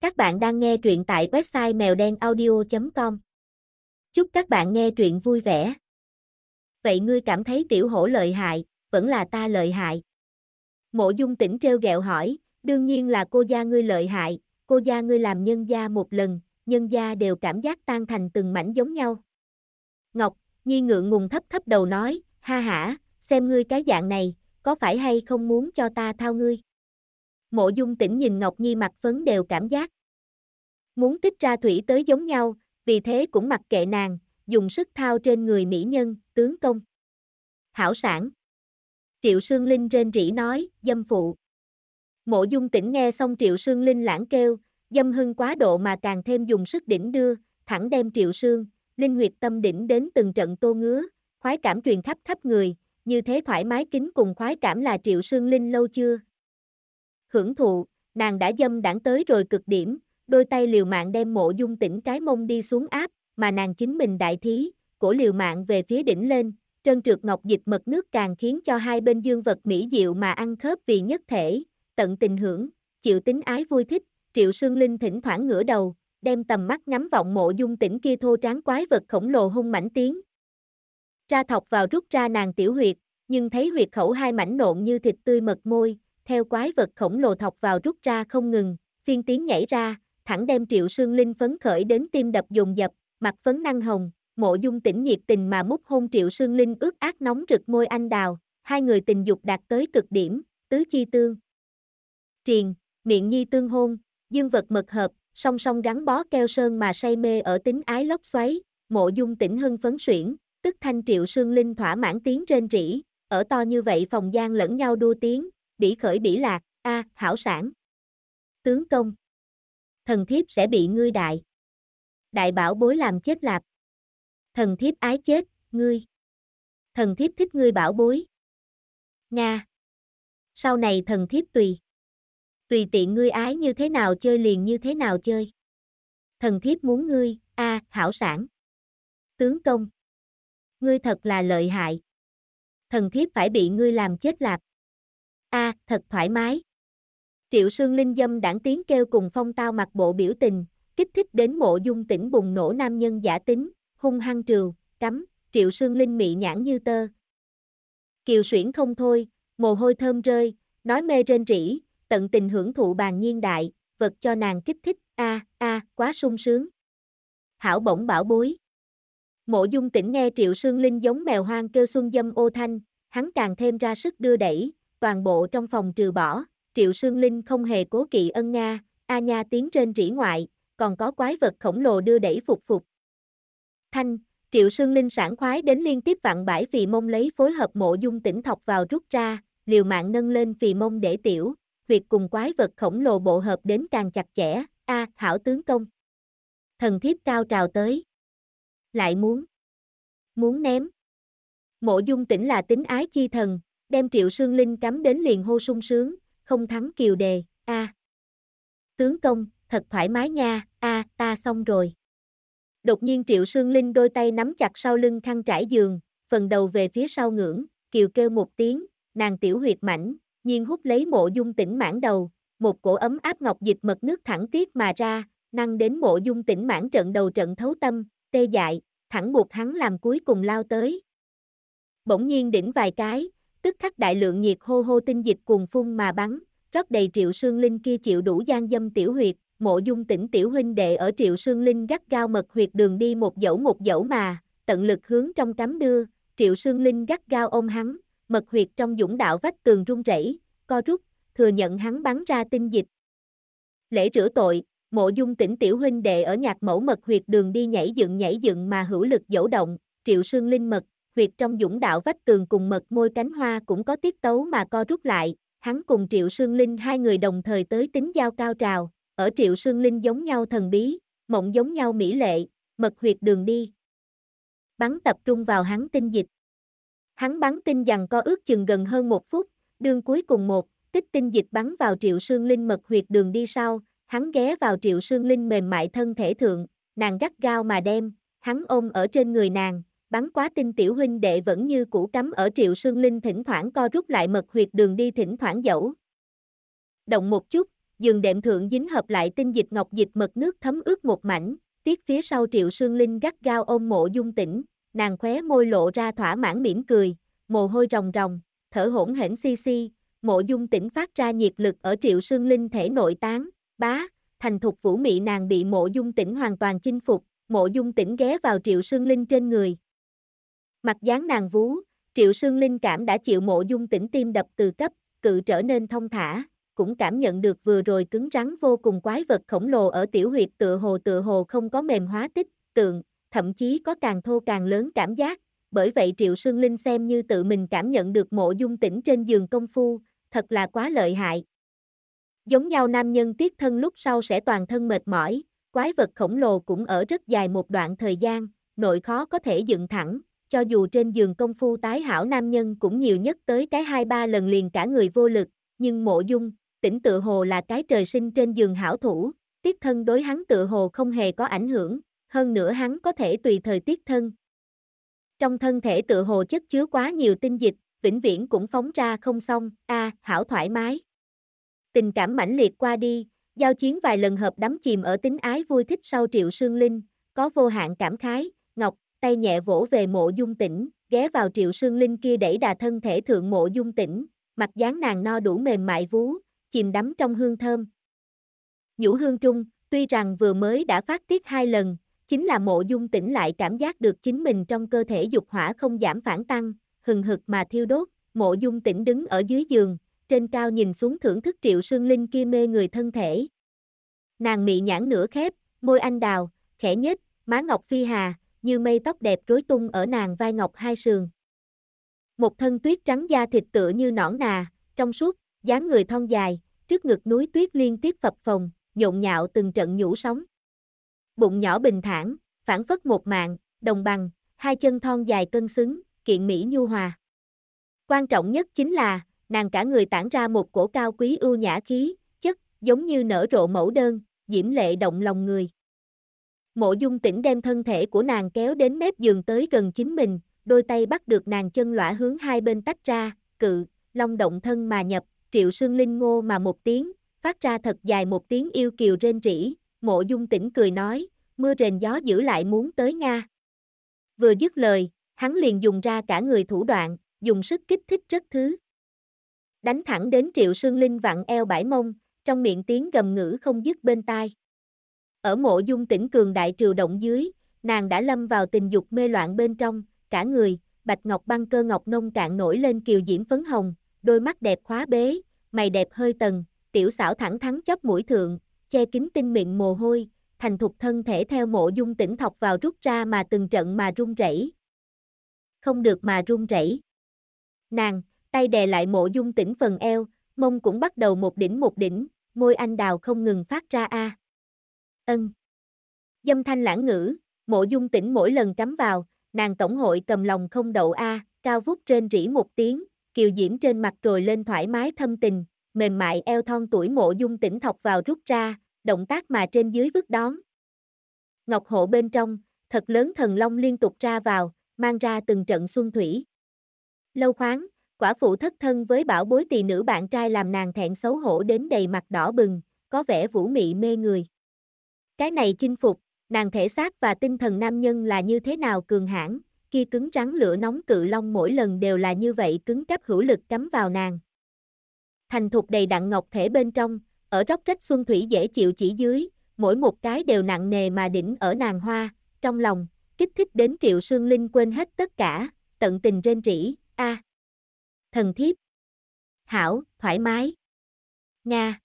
Các bạn đang nghe truyện tại website mèo đen audio.com. Chúc các bạn nghe truyện vui vẻ. Vậy ngươi cảm thấy tiểu hổ lợi hại, vẫn là ta lợi hại. Mộ dung tỉnh treo gẹo hỏi, đương nhiên là cô gia ngươi lợi hại, cô gia ngươi làm nhân gia một lần, nhân gia đều cảm giác tan thành từng mảnh giống nhau. Ngọc, Nhi ngượng ngùng thấp thấp đầu nói, ha hả, xem ngươi cái dạng này, có phải hay không muốn cho ta thao ngươi? Mộ dung tỉnh nhìn Ngọc Nhi mặt phấn đều cảm giác. Muốn tích ra thủy tới giống nhau, vì thế cũng mặc kệ nàng, dùng sức thao trên người mỹ nhân, tướng công. Hảo sản. Triệu Sương Linh trên rỉ nói, dâm phụ. Mộ dung tỉnh nghe xong Triệu Sương Linh lãng kêu, dâm hưng quá độ mà càng thêm dùng sức đỉnh đưa, thẳng đem Triệu Sương, Linh huyệt tâm đỉnh đến từng trận tô ngứa, khoái cảm truyền khắp khắp người, như thế thoải mái kính cùng khoái cảm là Triệu Sương Linh lâu chưa? Hưởng thụ, nàng đã dâm đảng tới rồi cực điểm, đôi tay liều mạng đem mộ dung tỉnh cái mông đi xuống áp, mà nàng chính mình đại thí, cổ liều mạng về phía đỉnh lên, trơn trượt ngọc dịch mật nước càng khiến cho hai bên dương vật mỹ diệu mà ăn khớp vì nhất thể, tận tình hưởng, chịu tính ái vui thích, triệu sương linh thỉnh thoảng ngửa đầu, đem tầm mắt ngắm vọng mộ dung tỉnh kia thô tráng quái vật khổng lồ hung mảnh tiếng. Ra thọc vào rút ra nàng tiểu huyệt, nhưng thấy huyệt khẩu hai mảnh nộn như thịt tươi mật môi, theo quái vật khổng lồ thọc vào rút ra không ngừng, phiên tiếng nhảy ra, thẳng đem triệu sương linh phấn khởi đến tim đập dồn dập, mặt phấn năng hồng, mộ dung tỉnh nhiệt tình mà mút hôn triệu sương linh ướt ác nóng rực môi anh đào, hai người tình dục đạt tới cực điểm, tứ chi tương. Triền, miệng nhi tương hôn, dương vật mật hợp, song song gắn bó keo sơn mà say mê ở tính ái lốc xoáy, mộ dung tỉnh hưng phấn xuyển, tức thanh triệu sương linh thỏa mãn tiếng trên rỉ, ở to như vậy phòng gian lẫn nhau đua tiếng, bỉ khởi bỉ lạc, a, hảo sản. Tướng công. Thần thiếp sẽ bị ngươi đại. Đại bảo bối làm chết lạp. Thần thiếp ái chết, ngươi. Thần thiếp thích ngươi bảo bối. Nga. Sau này thần thiếp tùy. Tùy tiện ngươi ái như thế nào chơi liền như thế nào chơi. Thần thiếp muốn ngươi, a, hảo sản. Tướng công. Ngươi thật là lợi hại. Thần thiếp phải bị ngươi làm chết lạp a thật thoải mái. Triệu Sương Linh dâm đảng tiếng kêu cùng phong tao mặt bộ biểu tình, kích thích đến mộ dung tỉnh bùng nổ nam nhân giả tính, hung hăng trừ, cắm, Triệu Sương Linh mị nhãn như tơ. Kiều xuyển không thôi, mồ hôi thơm rơi, nói mê trên rỉ, tận tình hưởng thụ bàn nhiên đại, vật cho nàng kích thích, a a quá sung sướng. Hảo bổng bảo bối. Mộ dung tỉnh nghe Triệu Sương Linh giống mèo hoang kêu xuân dâm ô thanh, hắn càng thêm ra sức đưa đẩy, toàn bộ trong phòng trừ bỏ, Triệu Sương Linh không hề cố kỵ ân Nga, A Nha tiến trên rỉ ngoại, còn có quái vật khổng lồ đưa đẩy phục phục. Thanh, Triệu Sương Linh sảng khoái đến liên tiếp vặn bãi phì mông lấy phối hợp mộ dung tỉnh thọc vào rút ra, liều mạng nâng lên phì mông để tiểu, huyệt cùng quái vật khổng lồ bộ hợp đến càng chặt chẽ, a hảo tướng công. Thần thiếp cao trào tới. Lại muốn. Muốn ném. Mộ dung tỉnh là tính ái chi thần, đem triệu sương linh cắm đến liền hô sung sướng, không thắng kiều đề, a Tướng công, thật thoải mái nha, a ta xong rồi. Đột nhiên triệu sương linh đôi tay nắm chặt sau lưng khăn trải giường, phần đầu về phía sau ngưỡng, kiều kêu một tiếng, nàng tiểu huyệt mảnh, nhiên hút lấy mộ dung tỉnh mãn đầu, một cổ ấm áp ngọc dịch mật nước thẳng tiết mà ra, năng đến mộ dung tỉnh mãn trận đầu trận thấu tâm, tê dại, thẳng buộc hắn làm cuối cùng lao tới. Bỗng nhiên đỉnh vài cái, tức khắc đại lượng nhiệt hô hô tinh dịch cùng phun mà bắn, rót đầy triệu sương linh kia chịu đủ gian dâm tiểu huyệt, mộ dung tỉnh tiểu huynh đệ ở triệu sương linh gắt gao mật huyệt đường đi một dẫu một dẫu mà, tận lực hướng trong cắm đưa, triệu sương linh gắt gao ôm hắn, mật huyệt trong dũng đạo vách tường rung rẩy, co rút, thừa nhận hắn bắn ra tinh dịch. Lễ rửa tội, mộ dung tỉnh tiểu huynh đệ ở nhạc mẫu mật huyệt đường đi nhảy dựng nhảy dựng mà hữu lực dẫu động, triệu sương linh mật, huyệt trong dũng đạo vách tường cùng mật môi cánh hoa cũng có tiết tấu mà co rút lại, hắn cùng Triệu Sương Linh hai người đồng thời tới tính giao cao trào, ở Triệu Sương Linh giống nhau thần bí, mộng giống nhau mỹ lệ, mật huyệt đường đi. Bắn tập trung vào hắn tinh dịch. Hắn bắn tinh rằng co ước chừng gần hơn một phút, đương cuối cùng một, tích tinh dịch bắn vào Triệu Sương Linh mật huyệt đường đi sau, hắn ghé vào Triệu Sương Linh mềm mại thân thể thượng, nàng gắt gao mà đem, hắn ôm ở trên người nàng, bắn quá tinh tiểu huynh đệ vẫn như cũ cắm ở triệu sương linh thỉnh thoảng co rút lại mật huyệt đường đi thỉnh thoảng dẫu. Động một chút, giường đệm thượng dính hợp lại tinh dịch ngọc dịch mật nước thấm ướt một mảnh, tiếc phía sau Triệu Sương Linh gắt gao ôm mộ dung tỉnh, nàng khóe môi lộ ra thỏa mãn mỉm cười, mồ hôi ròng ròng, thở hỗn hển si si, mộ dung tỉnh phát ra nhiệt lực ở Triệu Sương Linh thể nội tán, bá, thành thục vũ mị nàng bị mộ dung tỉnh hoàn toàn chinh phục, mộ dung tỉnh ghé vào Triệu Sương Linh trên người. Mặt dáng nàng vú, Triệu Sương Linh cảm đã chịu mộ dung tỉnh tim đập từ cấp, cự trở nên thông thả, cũng cảm nhận được vừa rồi cứng rắn vô cùng quái vật khổng lồ ở tiểu huyệt tựa hồ tựa hồ không có mềm hóa tích, tượng, thậm chí có càng thô càng lớn cảm giác, bởi vậy Triệu Sương Linh xem như tự mình cảm nhận được mộ dung tỉnh trên giường công phu, thật là quá lợi hại. Giống nhau nam nhân tiết thân lúc sau sẽ toàn thân mệt mỏi, quái vật khổng lồ cũng ở rất dài một đoạn thời gian, nội khó có thể dựng thẳng, cho dù trên giường công phu tái hảo nam nhân cũng nhiều nhất tới cái hai ba lần liền cả người vô lực, nhưng mộ dung, tỉnh tự hồ là cái trời sinh trên giường hảo thủ, tiết thân đối hắn tự hồ không hề có ảnh hưởng, hơn nữa hắn có thể tùy thời tiết thân. Trong thân thể tự hồ chất chứa quá nhiều tinh dịch, vĩnh viễn cũng phóng ra không xong, a hảo thoải mái. Tình cảm mãnh liệt qua đi, giao chiến vài lần hợp đắm chìm ở tính ái vui thích sau triệu sương linh, có vô hạn cảm khái, ngọc, tay nhẹ vỗ về mộ dung tỉnh, ghé vào triệu sương linh kia đẩy đà thân thể thượng mộ dung tỉnh, mặt dáng nàng no đủ mềm mại vú, chìm đắm trong hương thơm. Nhũ hương trung, tuy rằng vừa mới đã phát tiết hai lần, chính là mộ dung tỉnh lại cảm giác được chính mình trong cơ thể dục hỏa không giảm phản tăng, hừng hực mà thiêu đốt, mộ dung tỉnh đứng ở dưới giường, trên cao nhìn xuống thưởng thức triệu sương linh kia mê người thân thể. Nàng mị nhãn nửa khép, môi anh đào, khẽ nhất, má ngọc phi hà, như mây tóc đẹp rối tung ở nàng vai ngọc hai sườn. Một thân tuyết trắng da thịt tựa như nõn nà, trong suốt, dáng người thon dài, trước ngực núi tuyết liên tiếp phập phồng, nhộn nhạo từng trận nhũ sóng. Bụng nhỏ bình thản, phản phất một mạng, đồng bằng, hai chân thon dài cân xứng, kiện mỹ nhu hòa. Quan trọng nhất chính là, nàng cả người tản ra một cổ cao quý ưu nhã khí, chất, giống như nở rộ mẫu đơn, diễm lệ động lòng người. Mộ dung tỉnh đem thân thể của nàng kéo đến mép giường tới gần chính mình, đôi tay bắt được nàng chân lõa hướng hai bên tách ra, cự, long động thân mà nhập, triệu sương linh ngô mà một tiếng, phát ra thật dài một tiếng yêu kiều rên rỉ, mộ dung tỉnh cười nói, mưa rền gió giữ lại muốn tới Nga. Vừa dứt lời, hắn liền dùng ra cả người thủ đoạn, dùng sức kích thích rất thứ. Đánh thẳng đến triệu sương linh vặn eo bãi mông, trong miệng tiếng gầm ngữ không dứt bên tai. Ở mộ dung tỉnh cường đại triều động dưới, nàng đã lâm vào tình dục mê loạn bên trong, cả người, bạch ngọc băng cơ ngọc nông cạn nổi lên kiều diễm phấn hồng, đôi mắt đẹp khóa bế, mày đẹp hơi tần, tiểu xảo thẳng thắn chấp mũi thượng, che kín tinh miệng mồ hôi, thành thục thân thể theo mộ dung tỉnh thọc vào rút ra mà từng trận mà run rẩy. Không được mà run rẩy. Nàng, tay đè lại mộ dung tỉnh phần eo, mông cũng bắt đầu một đỉnh một đỉnh, môi anh đào không ngừng phát ra a. Ân. Dâm thanh lãng ngữ, mộ dung tỉnh mỗi lần cắm vào, nàng tổng hội cầm lòng không đậu a, cao vút trên rỉ một tiếng, kiều diễm trên mặt rồi lên thoải mái thâm tình, mềm mại eo thon tuổi mộ dung tỉnh thọc vào rút ra, động tác mà trên dưới vứt đón. Ngọc hộ bên trong, thật lớn thần long liên tục ra vào, mang ra từng trận xuân thủy. Lâu khoáng, quả phụ thất thân với bảo bối tỳ nữ bạn trai làm nàng thẹn xấu hổ đến đầy mặt đỏ bừng, có vẻ vũ mị mê người. Cái này chinh phục, nàng thể xác và tinh thần nam nhân là như thế nào cường hãn, kia cứng rắn lửa nóng cự long mỗi lần đều là như vậy cứng cáp hữu lực cắm vào nàng. Thành thục đầy đặn ngọc thể bên trong, ở róc rách xuân thủy dễ chịu chỉ dưới, mỗi một cái đều nặng nề mà đỉnh ở nàng hoa, trong lòng, kích thích đến triệu sương linh quên hết tất cả, tận tình rên rỉ, a Thần thiếp. Hảo, thoải mái. Nga.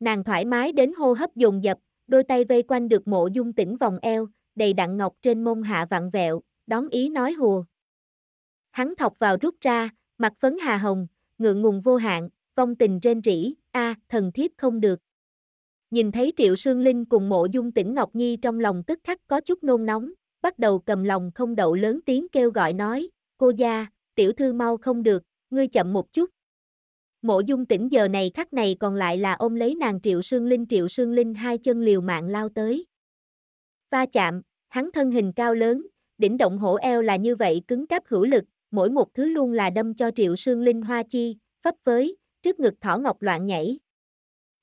Nàng thoải mái đến hô hấp dồn dập, đôi tay vây quanh được mộ dung tỉnh vòng eo, đầy đặn ngọc trên mông hạ vặn vẹo, đón ý nói hùa. Hắn thọc vào rút ra, mặt phấn hà hồng, ngượng ngùng vô hạn, vong tình rên rỉ, a thần thiếp không được. Nhìn thấy Triệu Sương Linh cùng mộ dung tỉnh Ngọc Nhi trong lòng tức khắc có chút nôn nóng, bắt đầu cầm lòng không đậu lớn tiếng kêu gọi nói, cô gia, tiểu thư mau không được, ngươi chậm một chút. Mộ dung tỉnh giờ này khắc này còn lại là ôm lấy nàng Triệu Sương Linh Triệu Sương Linh hai chân liều mạng lao tới. Va chạm, hắn thân hình cao lớn, đỉnh động hổ eo là như vậy cứng cáp hữu lực, mỗi một thứ luôn là đâm cho Triệu Sương Linh hoa chi, phấp phới, trước ngực thỏ ngọc loạn nhảy.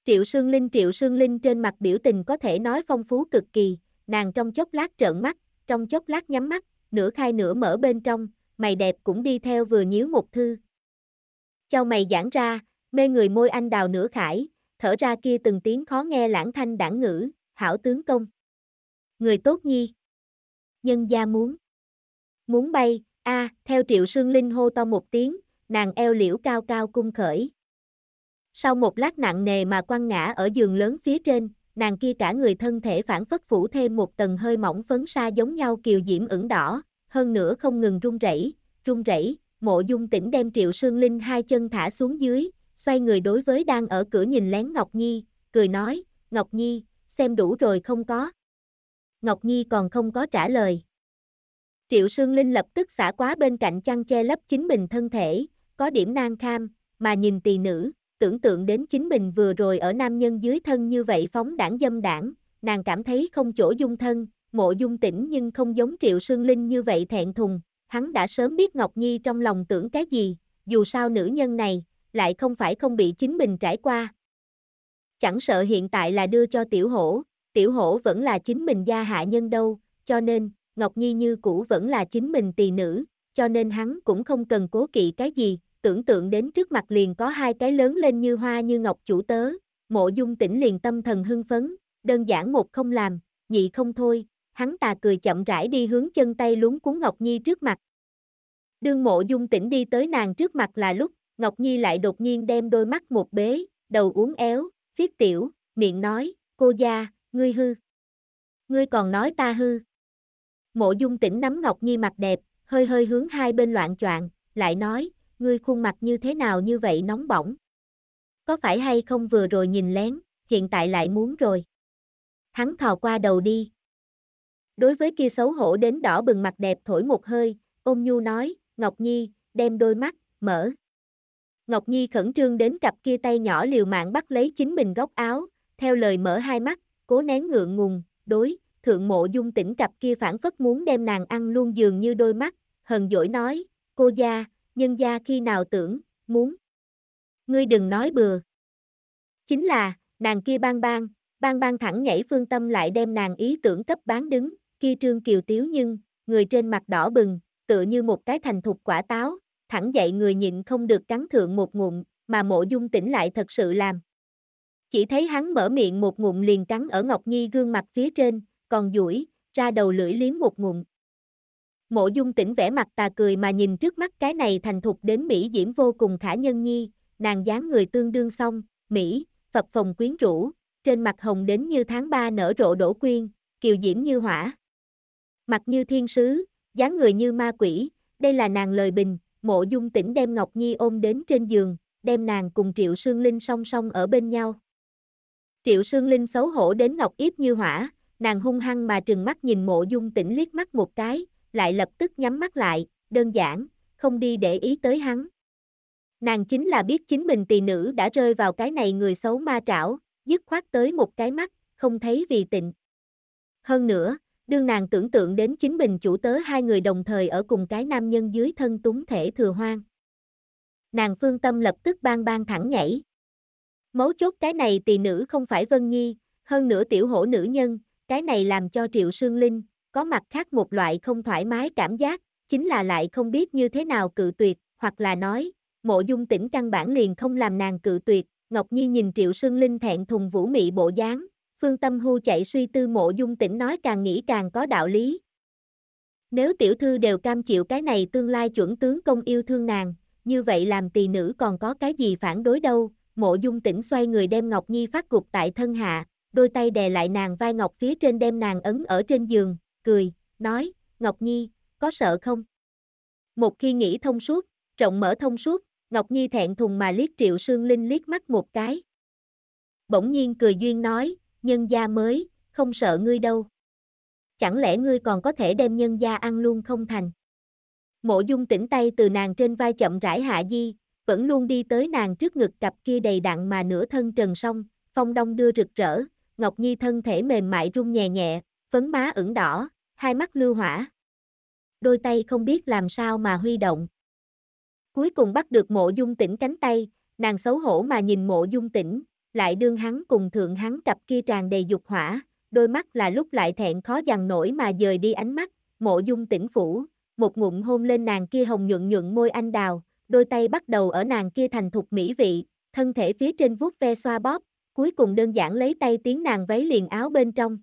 Triệu Sương Linh Triệu Sương Linh trên mặt biểu tình có thể nói phong phú cực kỳ, nàng trong chốc lát trợn mắt, trong chốc lát nhắm mắt, nửa khai nửa mở bên trong, mày đẹp cũng đi theo vừa nhíu một thư. Châu mày giãn ra, mê người môi anh đào nửa khải, thở ra kia từng tiếng khó nghe lãng thanh đảng ngữ, hảo tướng công. Người tốt nhi. Nhân gia muốn. Muốn bay, a theo triệu sương linh hô to một tiếng, nàng eo liễu cao cao cung khởi. Sau một lát nặng nề mà quăng ngã ở giường lớn phía trên, nàng kia cả người thân thể phản phất phủ thêm một tầng hơi mỏng phấn sa giống nhau kiều diễm ửng đỏ, hơn nữa không ngừng run rẩy, run rẩy, mộ dung tỉnh đem triệu sương linh hai chân thả xuống dưới, xoay người đối với đang ở cửa nhìn lén Ngọc Nhi, cười nói, Ngọc Nhi, xem đủ rồi không có. Ngọc Nhi còn không có trả lời. Triệu Sương Linh lập tức xả quá bên cạnh chăn che lấp chính mình thân thể, có điểm nan kham, mà nhìn tỳ nữ, tưởng tượng đến chính mình vừa rồi ở nam nhân dưới thân như vậy phóng đảng dâm đảng, nàng cảm thấy không chỗ dung thân, mộ dung tỉnh nhưng không giống Triệu Sương Linh như vậy thẹn thùng, hắn đã sớm biết Ngọc Nhi trong lòng tưởng cái gì, dù sao nữ nhân này, lại không phải không bị chính mình trải qua. Chẳng sợ hiện tại là đưa cho tiểu hổ, tiểu hổ vẫn là chính mình gia hạ nhân đâu, cho nên, Ngọc Nhi như cũ vẫn là chính mình tỳ nữ, cho nên hắn cũng không cần cố kỵ cái gì, tưởng tượng đến trước mặt liền có hai cái lớn lên như hoa như ngọc chủ tớ, mộ dung tỉnh liền tâm thần hưng phấn, đơn giản một không làm, nhị không thôi, hắn tà cười chậm rãi đi hướng chân tay lúng cuốn Ngọc Nhi trước mặt. Đương mộ dung tỉnh đi tới nàng trước mặt là lúc, Ngọc Nhi lại đột nhiên đem đôi mắt một bế, đầu uốn éo, phiết tiểu, miệng nói, cô gia, ngươi hư. Ngươi còn nói ta hư. Mộ dung tỉnh nắm Ngọc Nhi mặt đẹp, hơi hơi hướng hai bên loạn choạng, lại nói, ngươi khuôn mặt như thế nào như vậy nóng bỏng. Có phải hay không vừa rồi nhìn lén, hiện tại lại muốn rồi. Hắn thò qua đầu đi. Đối với kia xấu hổ đến đỏ bừng mặt đẹp thổi một hơi, ôm nhu nói, Ngọc Nhi, đem đôi mắt, mở. Ngọc Nhi khẩn trương đến cặp kia tay nhỏ liều mạng bắt lấy chính mình góc áo, theo lời mở hai mắt, cố nén ngượng ngùng, đối, thượng mộ dung tỉnh cặp kia phản phất muốn đem nàng ăn luôn dường như đôi mắt, hờn dỗi nói, cô gia, nhân gia khi nào tưởng, muốn. Ngươi đừng nói bừa. Chính là, nàng kia bang bang, bang bang thẳng nhảy phương tâm lại đem nàng ý tưởng cấp bán đứng, kia trương kiều tiếu nhưng, người trên mặt đỏ bừng, tựa như một cái thành thục quả táo, thẳng dậy người nhịn không được cắn thượng một ngụm, mà mộ dung tỉnh lại thật sự làm. Chỉ thấy hắn mở miệng một ngụm liền cắn ở Ngọc Nhi gương mặt phía trên, còn duỗi ra đầu lưỡi liếm một ngụm. Mộ dung tỉnh vẻ mặt tà cười mà nhìn trước mắt cái này thành thục đến Mỹ diễm vô cùng khả nhân nhi, nàng dáng người tương đương xong, Mỹ, phật phồng quyến rũ, trên mặt hồng đến như tháng ba nở rộ đổ quyên, kiều diễm như hỏa. Mặt như thiên sứ, dáng người như ma quỷ, đây là nàng lời bình, mộ dung tỉnh đem Ngọc Nhi ôm đến trên giường, đem nàng cùng Triệu Sương Linh song song ở bên nhau. Triệu Sương Linh xấu hổ đến Ngọc Yếp như hỏa, nàng hung hăng mà trừng mắt nhìn mộ dung tỉnh liếc mắt một cái, lại lập tức nhắm mắt lại, đơn giản, không đi để ý tới hắn. Nàng chính là biết chính mình tỳ nữ đã rơi vào cái này người xấu ma trảo, dứt khoát tới một cái mắt, không thấy vì tịnh. Hơn nữa, đương nàng tưởng tượng đến chính mình chủ tớ hai người đồng thời ở cùng cái nam nhân dưới thân túng thể thừa hoang. Nàng phương tâm lập tức bang bang thẳng nhảy. Mấu chốt cái này tỳ nữ không phải Vân Nhi, hơn nữa tiểu hổ nữ nhân, cái này làm cho Triệu Sương Linh, có mặt khác một loại không thoải mái cảm giác, chính là lại không biết như thế nào cự tuyệt, hoặc là nói, mộ dung tỉnh căn bản liền không làm nàng cự tuyệt, Ngọc Nhi nhìn Triệu Sương Linh thẹn thùng vũ mị bộ dáng, phương tâm Hu chạy suy tư mộ dung tỉnh nói càng nghĩ càng có đạo lý. Nếu tiểu thư đều cam chịu cái này tương lai chuẩn tướng công yêu thương nàng, như vậy làm tỳ nữ còn có cái gì phản đối đâu, mộ dung tỉnh xoay người đem Ngọc Nhi phát cục tại thân hạ, đôi tay đè lại nàng vai Ngọc phía trên đem nàng ấn ở trên giường, cười, nói, Ngọc Nhi, có sợ không? Một khi nghĩ thông suốt, rộng mở thông suốt, Ngọc Nhi thẹn thùng mà liếc Triệu Sương Linh liếc mắt một cái. Bỗng nhiên cười duyên nói, nhân gia mới, không sợ ngươi đâu. Chẳng lẽ ngươi còn có thể đem nhân gia ăn luôn không thành? Mộ dung tỉnh tay từ nàng trên vai chậm rãi hạ di, vẫn luôn đi tới nàng trước ngực cặp kia đầy đặn mà nửa thân trần song, phong đông đưa rực rỡ, Ngọc Nhi thân thể mềm mại rung nhẹ nhẹ, phấn má ửng đỏ, hai mắt lưu hỏa. Đôi tay không biết làm sao mà huy động. Cuối cùng bắt được mộ dung tỉnh cánh tay, nàng xấu hổ mà nhìn mộ dung tỉnh, lại đương hắn cùng thượng hắn cặp kia tràn đầy dục hỏa, đôi mắt là lúc lại thẹn khó dằn nổi mà dời đi ánh mắt, mộ dung tỉnh phủ, một ngụm hôn lên nàng kia hồng nhuận nhuận môi anh đào, đôi tay bắt đầu ở nàng kia thành thục mỹ vị, thân thể phía trên vuốt ve xoa bóp, cuối cùng đơn giản lấy tay tiến nàng váy liền áo bên trong.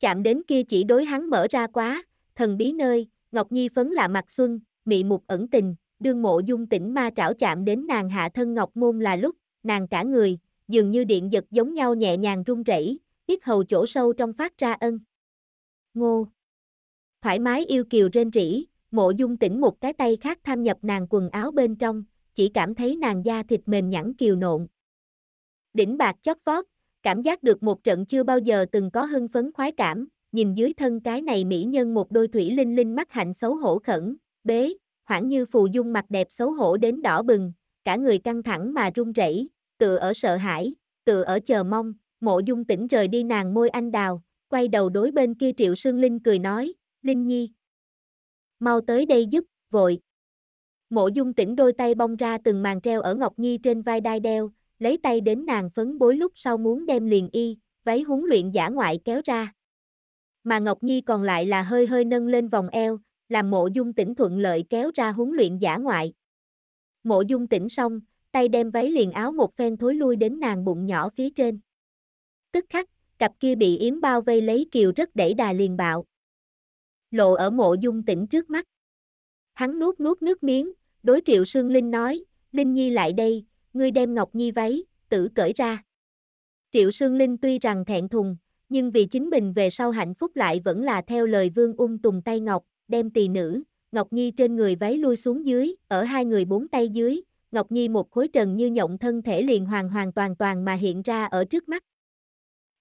Chạm đến kia chỉ đối hắn mở ra quá, thần bí nơi, Ngọc Nhi phấn lạ mặt xuân, mị mục ẩn tình, đương mộ dung tỉnh ma trảo chạm đến nàng hạ thân Ngọc Môn là lúc, nàng cả người, dường như điện giật giống nhau nhẹ nhàng run rẩy, biết hầu chỗ sâu trong phát ra ân. Ngô Thoải mái yêu kiều rên rỉ, mộ dung tỉnh một cái tay khác tham nhập nàng quần áo bên trong, chỉ cảm thấy nàng da thịt mềm nhẵn kiều nộn. Đỉnh bạc chót vót, cảm giác được một trận chưa bao giờ từng có hưng phấn khoái cảm, nhìn dưới thân cái này mỹ nhân một đôi thủy linh linh mắt hạnh xấu hổ khẩn, bế, hoảng như phù dung mặt đẹp xấu hổ đến đỏ bừng, cả người căng thẳng mà run rẩy, tựa ở sợ hãi, tựa ở chờ mong, mộ dung tỉnh rời đi nàng môi anh đào, quay đầu đối bên kia triệu sương linh cười nói, Linh Nhi. Mau tới đây giúp, vội. Mộ dung tỉnh đôi tay bong ra từng màn treo ở Ngọc Nhi trên vai đai đeo, lấy tay đến nàng phấn bối lúc sau muốn đem liền y, váy huấn luyện giả ngoại kéo ra. Mà Ngọc Nhi còn lại là hơi hơi nâng lên vòng eo, làm mộ dung tỉnh thuận lợi kéo ra huấn luyện giả ngoại. Mộ dung tỉnh xong, tay đem váy liền áo một phen thối lui đến nàng bụng nhỏ phía trên. Tức khắc, cặp kia bị yếm bao vây lấy kiều rất đẩy đà liền bạo. Lộ ở mộ dung tỉnh trước mắt. Hắn nuốt nuốt nước miếng, đối triệu sương Linh nói, Linh Nhi lại đây, ngươi đem Ngọc Nhi váy, tử cởi ra. Triệu Sương Linh tuy rằng thẹn thùng, nhưng vì chính mình về sau hạnh phúc lại vẫn là theo lời vương ung tùng tay Ngọc, đem tỳ nữ, Ngọc Nhi trên người váy lui xuống dưới, ở hai người bốn tay dưới, Ngọc Nhi một khối trần như nhộng thân thể liền hoàn hoàn toàn toàn mà hiện ra ở trước mắt.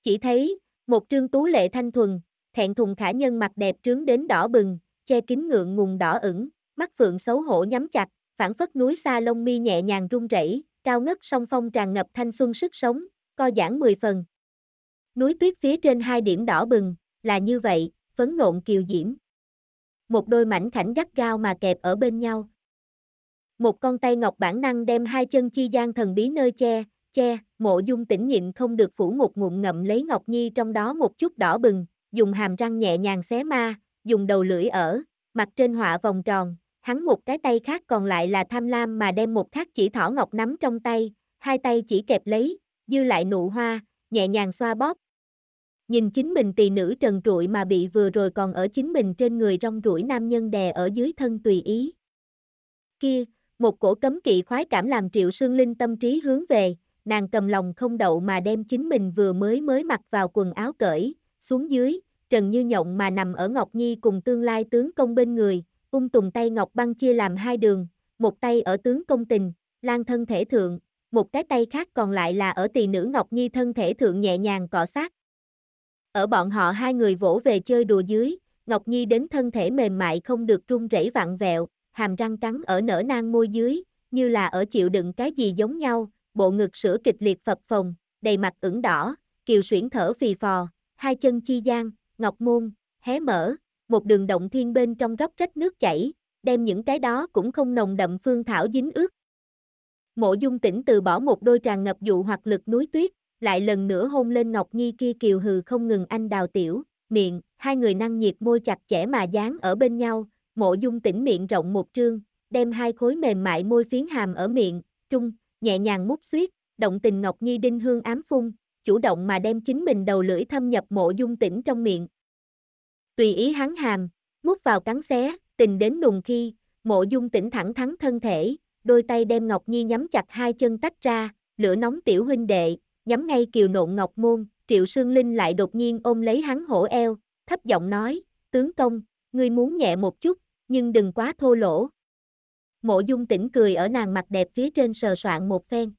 Chỉ thấy, một trương tú lệ thanh thuần, thẹn thùng khả nhân mặt đẹp trướng đến đỏ bừng, che kín ngượng ngùng đỏ ửng, mắt phượng xấu hổ nhắm chặt, phản phất núi xa lông mi nhẹ nhàng rung rẩy, cao ngất song phong tràn ngập thanh xuân sức sống, co giãn mười phần. Núi tuyết phía trên hai điểm đỏ bừng, là như vậy, phấn nộn kiều diễm. Một đôi mảnh khảnh gắt gao mà kẹp ở bên nhau. Một con tay ngọc bản năng đem hai chân chi gian thần bí nơi che, che, mộ dung tĩnh nhịn không được phủ một ngụm ngậm lấy Ngọc Nhi trong đó một chút đỏ bừng, dùng hàm răng nhẹ nhàng xé ma, dùng đầu lưỡi ở, mặt trên họa vòng tròn, hắn một cái tay khác còn lại là tham lam mà đem một khắc chỉ thỏ ngọc nắm trong tay, hai tay chỉ kẹp lấy, dư lại nụ hoa, nhẹ nhàng xoa bóp. Nhìn chính mình tỳ nữ trần trụi mà bị vừa rồi còn ở chính mình trên người rong rủi nam nhân đè ở dưới thân tùy ý. Kia, một cổ cấm kỵ khoái cảm làm triệu sương linh tâm trí hướng về, nàng cầm lòng không đậu mà đem chính mình vừa mới mới mặc vào quần áo cởi, xuống dưới, trần như nhộng mà nằm ở Ngọc Nhi cùng tương lai tướng công bên người, ung tùng tay Ngọc Băng chia làm hai đường, một tay ở tướng công tình, lan thân thể thượng, một cái tay khác còn lại là ở tỳ nữ Ngọc Nhi thân thể thượng nhẹ nhàng cọ sát. Ở bọn họ hai người vỗ về chơi đùa dưới, Ngọc Nhi đến thân thể mềm mại không được run rẩy vặn vẹo, hàm răng cắn ở nở nang môi dưới, như là ở chịu đựng cái gì giống nhau, bộ ngực sữa kịch liệt phập phồng, đầy mặt ửng đỏ, kiều xuyển thở phì phò, hai chân chi gian, ngọc môn, hé mở, một đường động thiên bên trong róc rách nước chảy, đem những cái đó cũng không nồng đậm phương thảo dính ướt. Mộ dung tỉnh từ bỏ một đôi tràn ngập dụ hoặc lực núi tuyết, lại lần nữa hôn lên Ngọc Nhi kia kiều hừ không ngừng anh đào tiểu, miệng, hai người năng nhiệt môi chặt chẽ mà dán ở bên nhau, mộ dung tỉnh miệng rộng một trương, đem hai khối mềm mại môi phiến hàm ở miệng, trung, nhẹ nhàng mút suyết, động tình Ngọc Nhi đinh hương ám phun, chủ động mà đem chính mình đầu lưỡi thâm nhập mộ dung tỉnh trong miệng, Tùy ý hắn hàm, mút vào cắn xé, tình đến nùng khi, mộ dung tỉnh thẳng thắn thân thể, đôi tay đem Ngọc Nhi nhắm chặt hai chân tách ra, lửa nóng tiểu huynh đệ, nhắm ngay kiều nộn Ngọc Môn, Triệu Sương Linh lại đột nhiên ôm lấy hắn hổ eo, thấp giọng nói, tướng công, ngươi muốn nhẹ một chút, nhưng đừng quá thô lỗ. Mộ dung tỉnh cười ở nàng mặt đẹp phía trên sờ soạn một phen.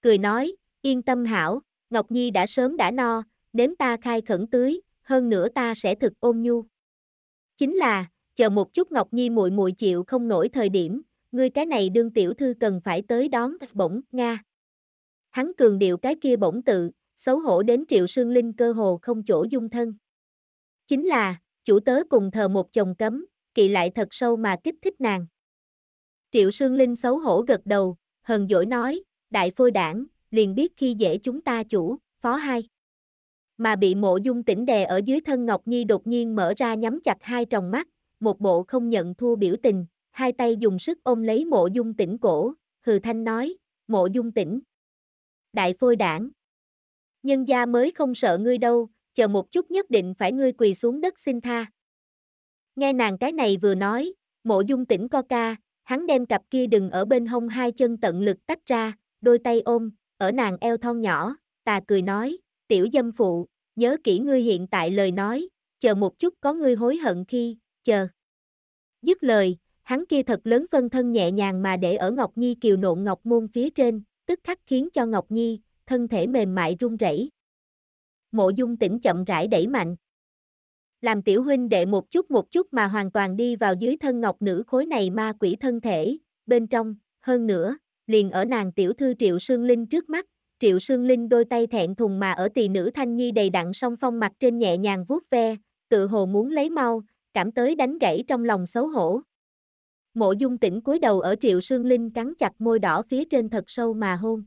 Cười nói, yên tâm hảo, Ngọc Nhi đã sớm đã no, nếm ta khai khẩn tưới, hơn nữa ta sẽ thực ôn nhu. Chính là, chờ một chút Ngọc Nhi muội muội chịu không nổi thời điểm, ngươi cái này đương tiểu thư cần phải tới đón bổng, Nga. Hắn cường điệu cái kia bổng tự, xấu hổ đến triệu sương linh cơ hồ không chỗ dung thân. Chính là, chủ tớ cùng thờ một chồng cấm, kỵ lại thật sâu mà kích thích nàng. Triệu sương linh xấu hổ gật đầu, hờn dỗi nói, đại phôi đảng, liền biết khi dễ chúng ta chủ, phó hai. Mà bị mộ dung tỉnh đè ở dưới thân Ngọc Nhi đột nhiên mở ra nhắm chặt hai tròng mắt, một bộ không nhận thua biểu tình, hai tay dùng sức ôm lấy mộ dung tỉnh cổ, hừ thanh nói, mộ dung tỉnh. Đại phôi đảng. Nhân gia mới không sợ ngươi đâu, chờ một chút nhất định phải ngươi quỳ xuống đất xin tha. Nghe nàng cái này vừa nói, mộ dung tỉnh co ca, hắn đem cặp kia đừng ở bên hông hai chân tận lực tách ra, đôi tay ôm, ở nàng eo thon nhỏ, tà cười nói, tiểu dâm phụ, nhớ kỹ ngươi hiện tại lời nói, chờ một chút có ngươi hối hận khi, chờ. Dứt lời, hắn kia thật lớn phân thân nhẹ nhàng mà để ở Ngọc Nhi kiều nộn Ngọc Môn phía trên, tức khắc khiến cho Ngọc Nhi, thân thể mềm mại run rẩy. Mộ dung tỉnh chậm rãi đẩy mạnh. Làm tiểu huynh đệ một chút một chút mà hoàn toàn đi vào dưới thân ngọc nữ khối này ma quỷ thân thể, bên trong, hơn nữa, liền ở nàng tiểu thư Triệu Sương Linh trước mắt, Triệu Sương Linh đôi tay thẹn thùng mà ở tỳ nữ thanh nhi đầy đặn song phong mặt trên nhẹ nhàng vuốt ve, tự hồ muốn lấy mau, cảm tới đánh gãy trong lòng xấu hổ. Mộ dung tỉnh cúi đầu ở Triệu Sương Linh cắn chặt môi đỏ phía trên thật sâu mà hôn.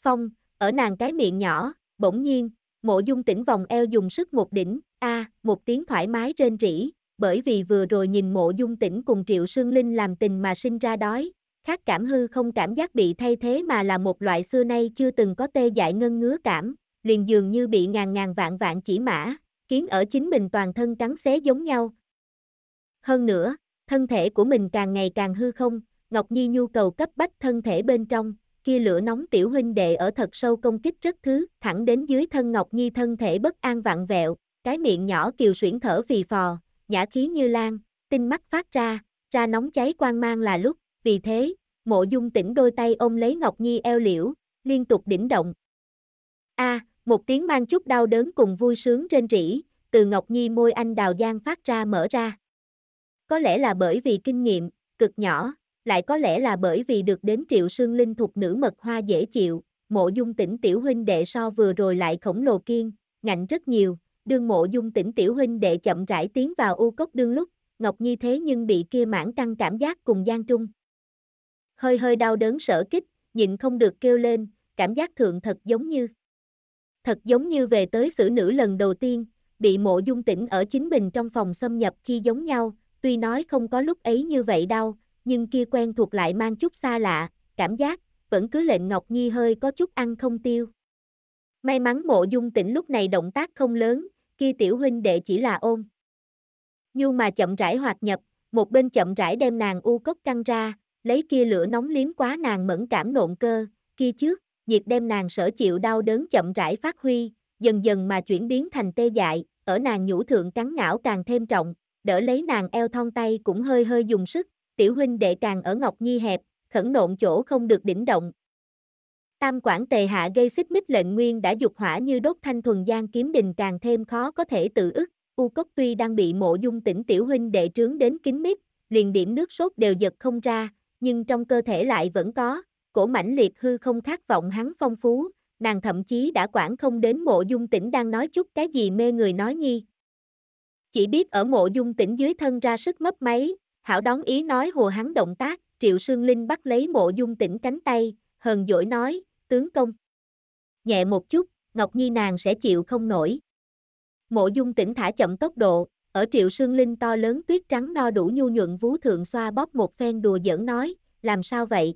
Phong, ở nàng cái miệng nhỏ, bỗng nhiên, mộ dung tỉnh vòng eo dùng sức một đỉnh, a một tiếng thoải mái rên rỉ, bởi vì vừa rồi nhìn mộ dung tỉnh cùng Triệu Sương Linh làm tình mà sinh ra đói, khác cảm hư không cảm giác bị thay thế mà là một loại xưa nay chưa từng có tê dại ngân ngứa cảm, liền dường như bị ngàn ngàn vạn vạn chỉ mã, kiến ở chính mình toàn thân cắn xé giống nhau. Hơn nữa, thân thể của mình càng ngày càng hư không, Ngọc Nhi nhu cầu cấp bách thân thể bên trong, kia lửa nóng tiểu huynh đệ ở thật sâu công kích rất thứ, thẳng đến dưới thân Ngọc Nhi thân thể bất an vặn vẹo, cái miệng nhỏ kiều xuyển thở phì phò, nhã khí như lan, tinh mắt phát ra, ra nóng cháy quang mang là lúc, vì thế, mộ dung tỉnh đôi tay ôm lấy Ngọc Nhi eo liễu, liên tục đỉnh động. A, một tiếng mang chút đau đớn cùng vui sướng trên rỉ, từ Ngọc Nhi môi anh đào giang phát ra mở ra. Có lẽ là bởi vì kinh nghiệm, cực nhỏ, lại có lẽ là bởi vì được đến triệu sương linh thuộc nữ mật hoa dễ chịu, mộ dung tỉnh tiểu huynh đệ so vừa rồi lại khổng lồ kiên, ngạnh rất nhiều, đương mộ dung tỉnh tiểu huynh đệ chậm rãi tiến vào u cốc đương lúc, Ngọc Nhi thế nhưng bị kia mãn căng cảm giác cùng gian trung. Hơi hơi đau đớn sở kích, nhịn không được kêu lên, cảm giác thượng thật giống như. Thật giống như về tới xử nữ lần đầu tiên, bị mộ dung tỉnh ở chính mình trong phòng xâm nhập khi giống nhau, tuy nói không có lúc ấy như vậy đau nhưng kia quen thuộc lại mang chút xa lạ, cảm giác, vẫn cứ lệnh Ngọc Nhi hơi có chút ăn không tiêu. May mắn mộ dung tỉnh lúc này động tác không lớn, kia tiểu huynh đệ chỉ là ôm. Nhu mà chậm rãi hoạt nhập, một bên chậm rãi đem nàng u cốc căng ra, lấy kia lửa nóng liếm quá nàng mẫn cảm nộn cơ, kia trước, nhiệt đem nàng sở chịu đau đớn chậm rãi phát huy, dần dần mà chuyển biến thành tê dại, ở nàng nhũ thượng cắn ngảo càng thêm trọng, đỡ lấy nàng eo thon tay cũng hơi hơi dùng sức, tiểu huynh đệ càng ở Ngọc Nhi hẹp, khẩn nộn chỗ không được đỉnh động. Tam quản tề hạ gây xích mích lệnh nguyên đã dục hỏa như đốt thanh thuần gian kiếm đình càng thêm khó có thể tự ức, U Cốc tuy đang bị mộ dung tỉnh tiểu huynh đệ trướng đến kín mít, liền điểm nước sốt đều giật không ra, nhưng trong cơ thể lại vẫn có, cổ mãnh liệt hư không khát vọng hắn phong phú, nàng thậm chí đã quản không đến mộ dung tỉnh đang nói chút cái gì mê người nói nhi. Chỉ biết ở mộ dung tỉnh dưới thân ra sức mấp máy, hảo đón ý nói hồ hắn động tác, triệu sương linh bắt lấy mộ dung tỉnh cánh tay, hờn dỗi nói, tướng công. Nhẹ một chút, Ngọc Nhi nàng sẽ chịu không nổi. Mộ dung tỉnh thả chậm tốc độ, ở triệu sương linh to lớn tuyết trắng no đủ nhu nhuận vú thượng xoa bóp một phen đùa giỡn nói, làm sao vậy?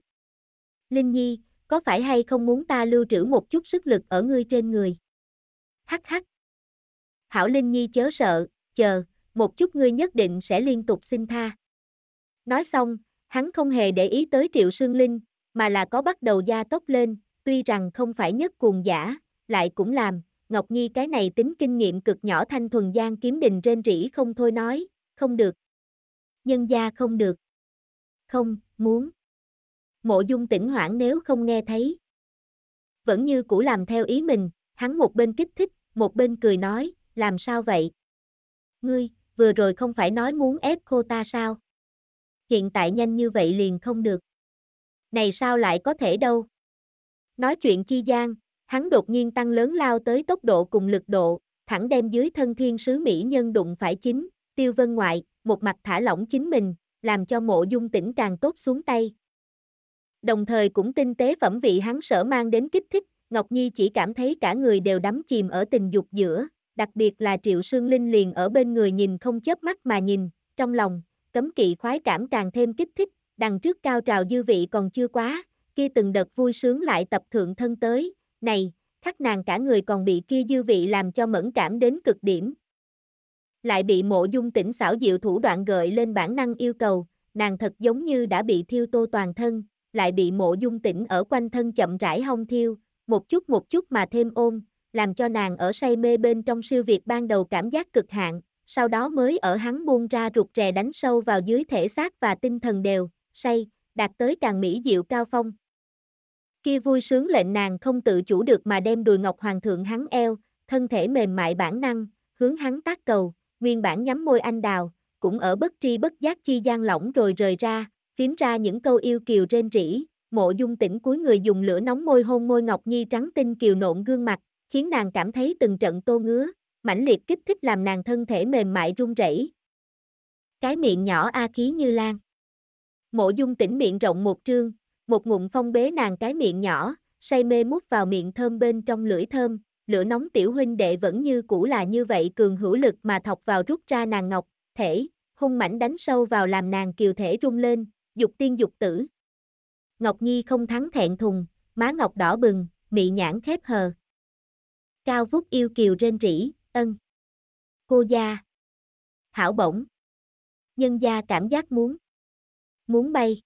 Linh Nhi, có phải hay không muốn ta lưu trữ một chút sức lực ở ngươi trên người? Hắc hắc. Hảo Linh Nhi chớ sợ, chờ, một chút ngươi nhất định sẽ liên tục xin tha. Nói xong, hắn không hề để ý tới Triệu Sương Linh, mà là có bắt đầu gia tốc lên, tuy rằng không phải nhất cuồng giả, lại cũng làm, Ngọc Nhi cái này tính kinh nghiệm cực nhỏ thanh thuần gian kiếm đình trên rỉ không thôi nói, không được. Nhân gia không được. Không, muốn. Mộ dung tỉnh hoảng nếu không nghe thấy. Vẫn như cũ làm theo ý mình, hắn một bên kích thích, một bên cười nói, làm sao vậy? Ngươi, vừa rồi không phải nói muốn ép cô ta sao? Hiện tại nhanh như vậy liền không được. Này sao lại có thể đâu? Nói chuyện chi gian, hắn đột nhiên tăng lớn lao tới tốc độ cùng lực độ, thẳng đem dưới thân thiên sứ Mỹ nhân đụng phải chính, tiêu vân ngoại, một mặt thả lỏng chính mình, làm cho mộ dung tỉnh càng tốt xuống tay. Đồng thời cũng tinh tế phẩm vị hắn sở mang đến kích thích, Ngọc Nhi chỉ cảm thấy cả người đều đắm chìm ở tình dục giữa, đặc biệt là Triệu Sương Linh liền ở bên người nhìn không chớp mắt mà nhìn, trong lòng, cấm kỵ khoái cảm càng thêm kích thích, đằng trước cao trào dư vị còn chưa quá, kia từng đợt vui sướng lại tập thượng thân tới, này, khắc nàng cả người còn bị kia dư vị làm cho mẫn cảm đến cực điểm. Lại bị mộ dung tỉnh xảo diệu thủ đoạn gợi lên bản năng yêu cầu, nàng thật giống như đã bị thiêu tô toàn thân, lại bị mộ dung tỉnh ở quanh thân chậm rãi hong thiêu, một chút một chút mà thêm ôm, làm cho nàng ở say mê bên trong siêu việt ban đầu cảm giác cực hạn, sau đó mới ở hắn buông ra rụt rè đánh sâu vào dưới thể xác và tinh thần đều, say, đạt tới càng mỹ diệu cao phong. Kia vui sướng lệnh nàng không tự chủ được mà đem đùi ngọc hoàng thượng hắn eo, thân thể mềm mại bản năng, hướng hắn tác cầu, nguyên bản nhắm môi anh đào, cũng ở bất tri bất giác chi gian lỏng rồi rời ra, phím ra những câu yêu kiều trên rỉ, mộ dung tỉnh cuối người dùng lửa nóng môi hôn môi ngọc nhi trắng tinh kiều nộn gương mặt, khiến nàng cảm thấy từng trận tô ngứa, mãnh liệt kích thích làm nàng thân thể mềm mại run rẩy. Cái miệng nhỏ a khí như lan. Mộ dung tỉnh miệng rộng một trương, một ngụm phong bế nàng cái miệng nhỏ, say mê mút vào miệng thơm bên trong lưỡi thơm, lửa nóng tiểu huynh đệ vẫn như cũ là như vậy cường hữu lực mà thọc vào rút ra nàng ngọc, thể, hung mảnh đánh sâu vào làm nàng kiều thể rung lên, dục tiên dục tử. Ngọc Nhi không thắng thẹn thùng, má ngọc đỏ bừng, mị nhãn khép hờ. Cao Phúc yêu kiều rên rỉ, ân. Cô gia. Hảo bổng. Nhân gia cảm giác muốn. Muốn bay.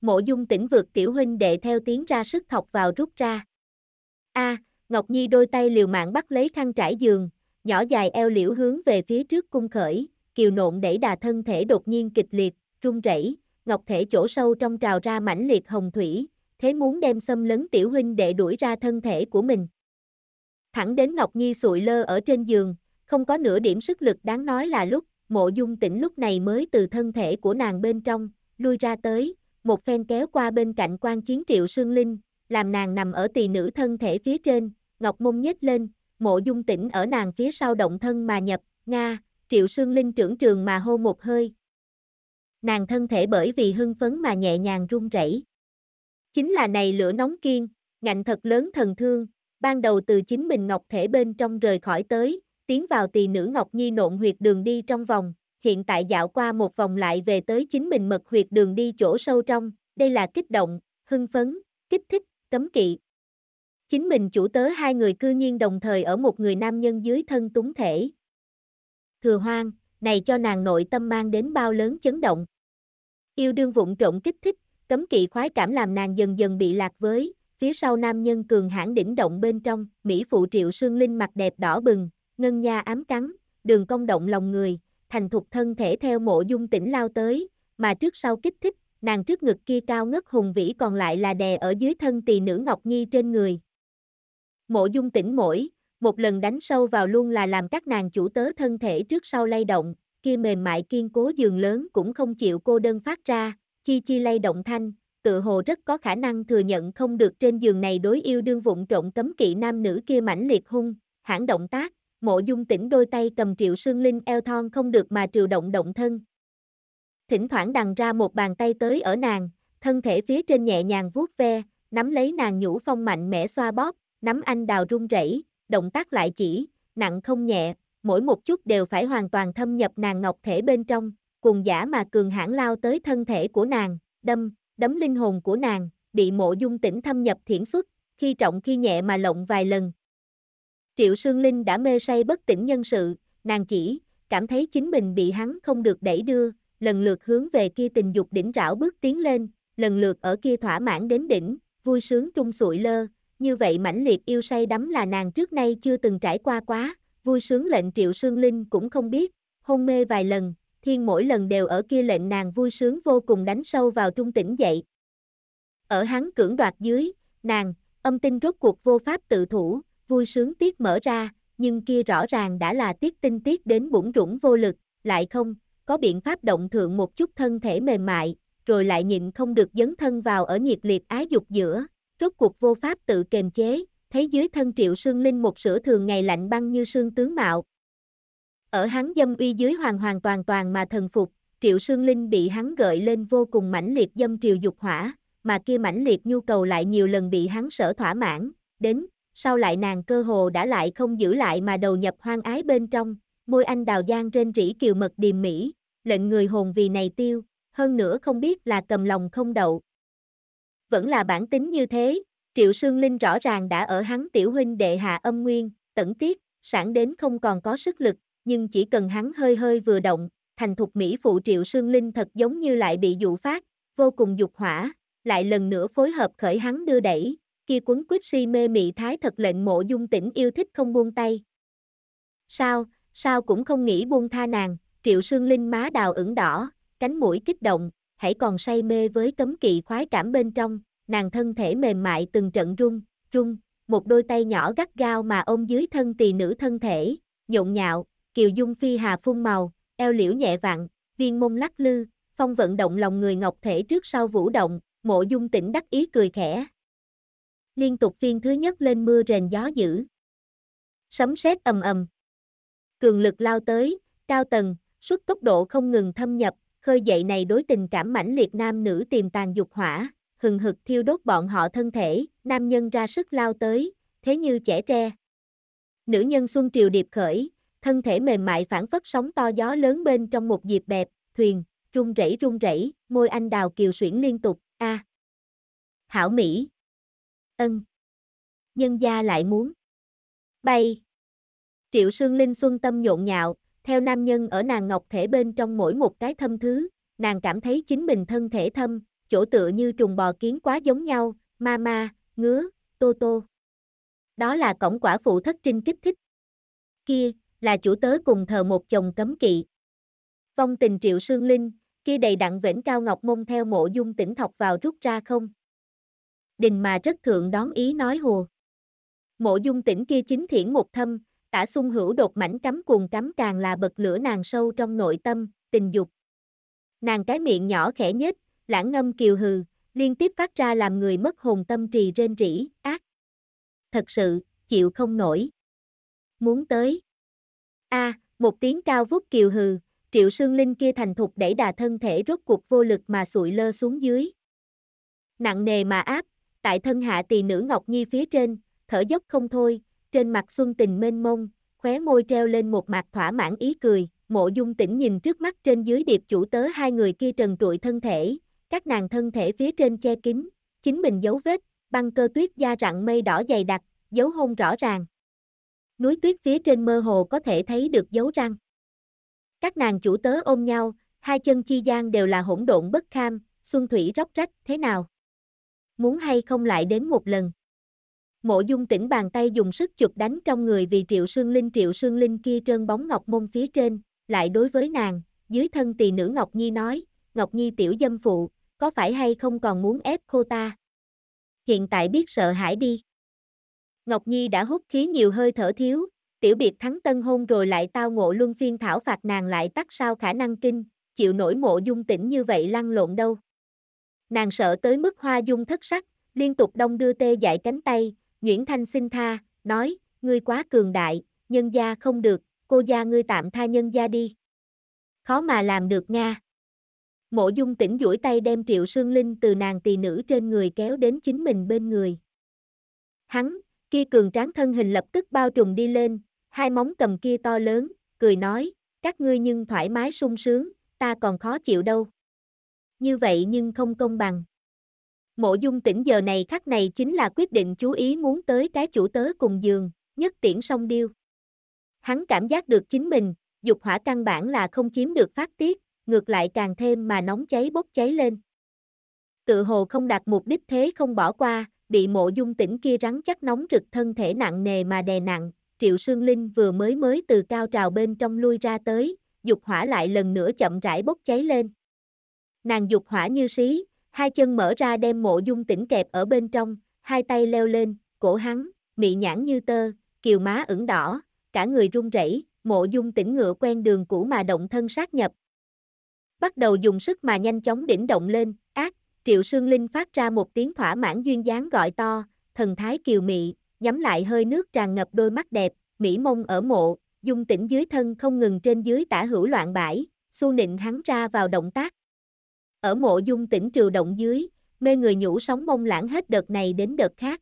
Mộ dung tỉnh vượt tiểu huynh đệ theo tiếng ra sức thọc vào rút ra. A, Ngọc Nhi đôi tay liều mạng bắt lấy khăn trải giường, nhỏ dài eo liễu hướng về phía trước cung khởi, kiều nộn đẩy đà thân thể đột nhiên kịch liệt, rung rẩy, ngọc thể chỗ sâu trong trào ra mãnh liệt hồng thủy, thế muốn đem xâm lấn tiểu huynh đệ đuổi ra thân thể của mình. Thẳng đến Ngọc Nhi sụi lơ ở trên giường, không có nửa điểm sức lực đáng nói là lúc, mộ dung tỉnh lúc này mới từ thân thể của nàng bên trong, lui ra tới, một phen kéo qua bên cạnh quan chiến triệu sương linh, làm nàng nằm ở tỳ nữ thân thể phía trên, ngọc mông nhếch lên, mộ dung tỉnh ở nàng phía sau động thân mà nhập, Nga, triệu sương linh trưởng trường mà hô một hơi. Nàng thân thể bởi vì hưng phấn mà nhẹ nhàng run rẩy. Chính là này lửa nóng kiên, ngạnh thật lớn thần thương, ban đầu từ chính mình ngọc thể bên trong rời khỏi tới, tiến vào tỳ nữ ngọc nhi nộn huyệt đường đi trong vòng, hiện tại dạo qua một vòng lại về tới chính mình mật huyệt đường đi chỗ sâu trong, đây là kích động, hưng phấn, kích thích, cấm kỵ. Chính mình chủ tớ hai người cư nhiên đồng thời ở một người nam nhân dưới thân túng thể. Thừa hoang, này cho nàng nội tâm mang đến bao lớn chấn động. Yêu đương vụng trộn kích thích, cấm kỵ khoái cảm làm nàng dần dần bị lạc với, phía sau nam nhân cường hãn đỉnh động bên trong, Mỹ phụ triệu sương linh mặt đẹp đỏ bừng, ngân nha ám cắn, đường cong động lòng người, thành thục thân thể theo mộ dung tỉnh lao tới, mà trước sau kích thích, nàng trước ngực kia cao ngất hùng vĩ còn lại là đè ở dưới thân tỳ nữ Ngọc Nhi trên người. Mộ dung tỉnh mỗi, một lần đánh sâu vào luôn là làm các nàng chủ tớ thân thể trước sau lay động, kia mềm mại kiên cố giường lớn cũng không chịu cô đơn phát ra, chi chi lay động thanh, tự hồ rất có khả năng thừa nhận không được trên giường này đối yêu đương vụng trộn cấm kỵ nam nữ kia mãnh liệt hung, hãng động tác, mộ dung tỉnh đôi tay cầm triệu sương linh eo thon không được mà triều động động thân. Thỉnh thoảng đằng ra một bàn tay tới ở nàng, thân thể phía trên nhẹ nhàng vuốt ve, nắm lấy nàng nhũ phong mạnh mẽ xoa bóp, nắm anh đào run rẩy, động tác lại chỉ, nặng không nhẹ, mỗi một chút đều phải hoàn toàn thâm nhập nàng ngọc thể bên trong, cùng giả mà cường hãn lao tới thân thể của nàng, đâm, đấm linh hồn của nàng, bị mộ dung tỉnh thâm nhập thiển xuất, khi trọng khi nhẹ mà lộng vài lần. Triệu Sương Linh đã mê say bất tỉnh nhân sự, nàng chỉ, cảm thấy chính mình bị hắn không được đẩy đưa, lần lượt hướng về kia tình dục đỉnh rảo bước tiến lên, lần lượt ở kia thỏa mãn đến đỉnh, vui sướng trung sụi lơ, như vậy mãnh liệt yêu say đắm là nàng trước nay chưa từng trải qua quá, vui sướng lệnh Triệu Sương Linh cũng không biết, hôn mê vài lần, thiên mỗi lần đều ở kia lệnh nàng vui sướng vô cùng đánh sâu vào trung tỉnh dậy. Ở hắn cưỡng đoạt dưới, nàng, âm tinh rốt cuộc vô pháp tự thủ, vui sướng tiết mở ra, nhưng kia rõ ràng đã là tiết tinh tiết đến bủng rủng vô lực, lại không, có biện pháp động thượng một chút thân thể mềm mại, rồi lại nhịn không được dấn thân vào ở nhiệt liệt ái dục giữa, rốt cuộc vô pháp tự kềm chế, thấy dưới thân triệu sương linh một sữa thường ngày lạnh băng như sương tướng mạo, ở hắn dâm uy dưới hoàn hoàn toàn toàn mà thần phục, Triệu Sương Linh bị hắn gợi lên vô cùng mãnh liệt dâm triều dục hỏa, mà kia mãnh liệt nhu cầu lại nhiều lần bị hắn sở thỏa mãn, đến, sau lại nàng cơ hồ đã lại không giữ lại mà đầu nhập hoang ái bên trong, môi anh đào giang trên rỉ kiều mật điềm mỹ, lệnh người hồn vì này tiêu, hơn nữa không biết là cầm lòng không đậu. Vẫn là bản tính như thế, Triệu Sương Linh rõ ràng đã ở hắn tiểu huynh đệ hạ âm nguyên, tẩn tiết, sản đến không còn có sức lực, nhưng chỉ cần hắn hơi hơi vừa động, thành thục Mỹ phụ Triệu Sương Linh thật giống như lại bị dụ phát, vô cùng dục hỏa, lại lần nữa phối hợp khởi hắn đưa đẩy, kia quấn quýt si mê mị thái thật lệnh mộ dung tỉnh yêu thích không buông tay. Sao, sao cũng không nghĩ buông tha nàng, Triệu Sương Linh má đào ửng đỏ, cánh mũi kích động, hãy còn say mê với cấm kỵ khoái cảm bên trong, nàng thân thể mềm mại từng trận rung, rung, một đôi tay nhỏ gắt gao mà ôm dưới thân tỳ nữ thân thể, nhộn nhạo, kiều dung phi hà phun màu, eo liễu nhẹ vặn, viên mông lắc lư, phong vận động lòng người ngọc thể trước sau vũ động, mộ dung tỉnh đắc ý cười khẽ. Liên tục phiên thứ nhất lên mưa rền gió dữ. Sấm sét ầm ầm. Cường lực lao tới, cao tầng, suốt tốc độ không ngừng thâm nhập, khơi dậy này đối tình cảm mãnh liệt nam nữ tiềm tàng dục hỏa, hừng hực thiêu đốt bọn họ thân thể, nam nhân ra sức lao tới, thế như trẻ tre. Nữ nhân xuân triều điệp khởi, thân thể mềm mại phản phất sóng to gió lớn bên trong một dịp bẹp, thuyền, rung rẩy rung rẩy, môi anh đào kiều xuyển liên tục, a. Hảo Mỹ. Ân. Nhân gia lại muốn. Bay. Triệu Sương Linh xuân tâm nhộn nhạo, theo nam nhân ở nàng ngọc thể bên trong mỗi một cái thâm thứ, nàng cảm thấy chính mình thân thể thâm, chỗ tựa như trùng bò kiến quá giống nhau, ma ma, ngứa, tô tô. Đó là cổng quả phụ thất trinh kích thích. Kia, là chủ tớ cùng thờ một chồng cấm kỵ. Phong tình triệu sương linh, kia đầy đặn vĩnh cao ngọc mông theo mộ dung tỉnh thọc vào rút ra không. Đình mà rất thượng đón ý nói hùa. Mộ dung tỉnh kia chính thiển một thâm, tả sung hữu đột mảnh cắm cuồng cắm càng là bật lửa nàng sâu trong nội tâm, tình dục. Nàng cái miệng nhỏ khẽ nhếch, lãng ngâm kiều hừ, liên tiếp phát ra làm người mất hồn tâm trì rên rỉ, ác. Thật sự, chịu không nổi. Muốn tới. A, một tiếng cao vút kiều hừ, triệu sương linh kia thành thục đẩy đà thân thể rốt cuộc vô lực mà sụi lơ xuống dưới. Nặng nề mà áp, tại thân hạ tỳ nữ Ngọc Nhi phía trên, thở dốc không thôi, trên mặt xuân tình mênh mông, khóe môi treo lên một mặt thỏa mãn ý cười, mộ dung tỉnh nhìn trước mắt trên dưới điệp chủ tớ hai người kia trần trụi thân thể, các nàng thân thể phía trên che kín, chính mình dấu vết, băng cơ tuyết da rặng mây đỏ dày đặc, dấu hôn rõ ràng. Núi tuyết phía trên mơ hồ có thể thấy được dấu răng. Các nàng chủ tớ ôm nhau, hai chân chi gian đều là hỗn độn bất kham, xuân thủy róc rách, thế nào? Muốn hay không lại đến một lần? Mộ dung tỉnh bàn tay dùng sức chụp đánh trong người vì triệu sương linh triệu sương linh kia trơn bóng ngọc môn phía trên, lại đối với nàng, dưới thân tỳ nữ Ngọc Nhi nói, Ngọc Nhi tiểu dâm phụ, có phải hay không còn muốn ép cô ta? Hiện tại biết sợ hãi đi. Ngọc Nhi đã hút khí nhiều hơi thở thiếu, tiểu biệt thắng tân hôn rồi lại tao ngộ luân phiên thảo phạt nàng lại tắt sao khả năng kinh, chịu nổi mộ dung tỉnh như vậy lăn lộn đâu. Nàng sợ tới mức hoa dung thất sắc, liên tục đông đưa tê dại cánh tay, Nguyễn Thanh xin tha, nói, ngươi quá cường đại, nhân gia không được, cô gia ngươi tạm tha nhân gia đi. Khó mà làm được Nga. Mộ dung tỉnh duỗi tay đem triệu sương linh từ nàng tỳ nữ trên người kéo đến chính mình bên người. Hắn, kia cường tráng thân hình lập tức bao trùm đi lên, hai móng cầm kia to lớn, cười nói, các ngươi nhưng thoải mái sung sướng, ta còn khó chịu đâu. Như vậy nhưng không công bằng. Mộ dung tỉnh giờ này khắc này chính là quyết định chú ý muốn tới cái chủ tớ cùng giường, nhất tiễn song điêu. Hắn cảm giác được chính mình, dục hỏa căn bản là không chiếm được phát tiết, ngược lại càng thêm mà nóng cháy bốc cháy lên. Tự hồ không đạt mục đích thế không bỏ qua, bị mộ dung tỉnh kia rắn chắc nóng rực thân thể nặng nề mà đè nặng, Triệu Sương Linh vừa mới mới từ cao trào bên trong lui ra tới, dục hỏa lại lần nữa chậm rãi bốc cháy lên. Nàng dục hỏa như xí, hai chân mở ra đem mộ dung tỉnh kẹp ở bên trong, hai tay leo lên, cổ hắn, mị nhãn như tơ, kiều má ửng đỏ, cả người run rẩy, mộ dung tỉnh ngựa quen đường cũ mà động thân sát nhập. Bắt đầu dùng sức mà nhanh chóng đỉnh động lên, ác, triệu sương linh phát ra một tiếng thỏa mãn duyên dáng gọi to, thần thái kiều mị, nhắm lại hơi nước tràn ngập đôi mắt đẹp, mỹ mông ở mộ, dung tỉnh dưới thân không ngừng trên dưới tả hữu loạn bãi, xu nịnh hắn ra vào động tác. Ở mộ dung tỉnh triều động dưới, mê người nhũ sóng mông lãng hết đợt này đến đợt khác.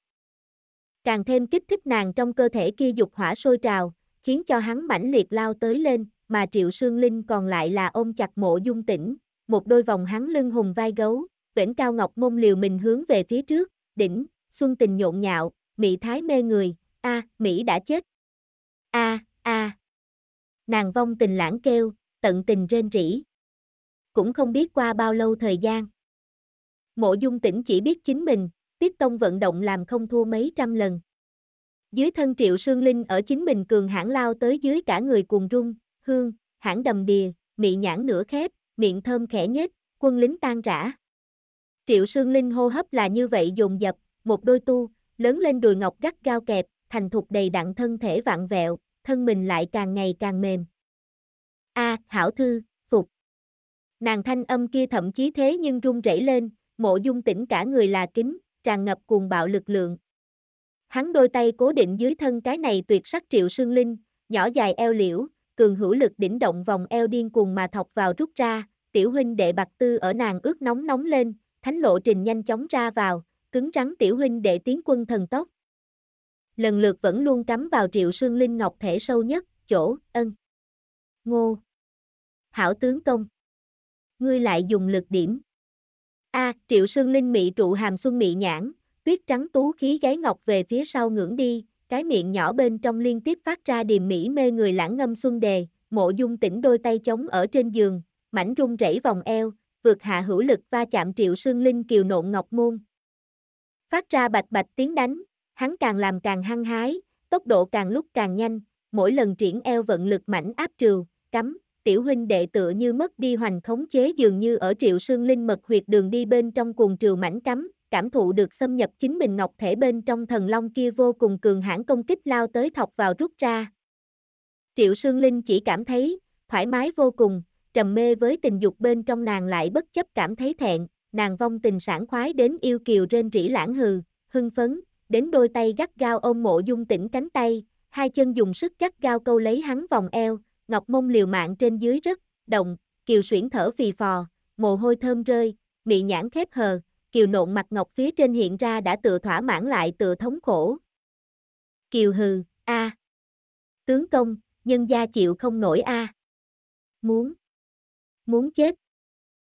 Càng thêm kích thích nàng trong cơ thể kia dục hỏa sôi trào, khiến cho hắn mãnh liệt lao tới lên, mà Triệu Sương Linh còn lại là ôm chặt mộ dung tỉnh, một đôi vòng hắn lưng hùng vai gấu, vĩnh cao ngọc mông liều mình hướng về phía trước, đỉnh, xuân tình nhộn nhạo, Mỹ thái mê người, a, Mỹ đã chết. A, a. Nàng vong tình lãng kêu, tận tình rên rỉ. Cũng không biết qua bao lâu thời gian. Mộ dung tỉnh chỉ biết chính mình, tiếp tông vận động làm không thua mấy trăm lần. Dưới thân triệu sương linh ở chính mình cường hãn lao tới dưới cả người cuồng rung, hương, hãng đầm đìa, mị nhãn nửa khép, miệng thơm khẽ nhếch, quân lính tan rã. Triệu sương linh hô hấp là như vậy dồn dập, một đôi tu, lớn lên đùi ngọc gắt cao kẹp, thành thục đầy đặn thân thể vặn vẹo, thân mình lại càng ngày càng mềm. A, hảo thư, phục. Nàng thanh âm kia thậm chí thế nhưng run rẩy lên, mộ dung tỉnh cả người là kính, tràn ngập cuồng bạo lực lượng. Hắn đôi tay cố định dưới thân cái này tuyệt sắc triệu sương linh, nhỏ dài eo liễu, cường hữu lực đỉnh động vòng eo điên cuồng mà thọc vào rút ra, tiểu huynh đệ bạc tư ở nàng ướt nóng nóng lên, thánh lộ trình nhanh chóng ra vào, cứng rắn tiểu huynh để tiến quân thần tốc. Lần lượt vẫn luôn cắm vào triệu sương linh ngọc thể sâu nhất, chỗ, ân. Ngô. Hảo tướng công. Ngươi lại dùng lực điểm. A, triệu sương linh mị trụ hàm xuân mị nhãn, tuyết trắng tú khí gáy ngọc về phía sau ngưỡng đi, cái miệng nhỏ bên trong liên tiếp phát ra điềm mỹ mê người lãng ngâm xuân đề, mộ dung tỉnh đôi tay chống ở trên giường, mảnh rung rẩy vòng eo, vượt hạ hữu lực va chạm triệu sương linh kiều nộn ngọc môn. Phát ra bạch bạch tiếng đánh, hắn càng làm càng hăng hái, tốc độ càng lúc càng nhanh, mỗi lần triển eo vận lực mảnh áp trừ, cắm, tiểu huynh đệ tựa như mất đi hoành khống chế dường như ở triệu sương linh mật huyệt đường đi bên trong cuồng triều mảnh cắm, cảm thụ được xâm nhập chính mình ngọc thể bên trong thần long kia vô cùng cường hãn công kích lao tới thọc vào rút ra. Triệu Sương Linh chỉ cảm thấy, thoải mái vô cùng, trầm mê với tình dục bên trong nàng lại bất chấp cảm thấy thẹn, nàng vong tình sản khoái đến yêu kiều trên rỉ lãng hừ, hưng phấn, đến đôi tay gắt gao ôm mộ dung tỉnh cánh tay, hai chân dùng sức gắt gao câu lấy hắn vòng eo, ngọc mông liều mạng trên dưới rất, động, kiều xuyển thở phì phò, mồ hôi thơm rơi, mị nhãn khép hờ, kiều nộn mặt ngọc phía trên hiện ra đã tự thỏa mãn lại tự thống khổ. Kiều hừ, a Tướng công, nhân gia chịu không nổi a Muốn. Muốn chết.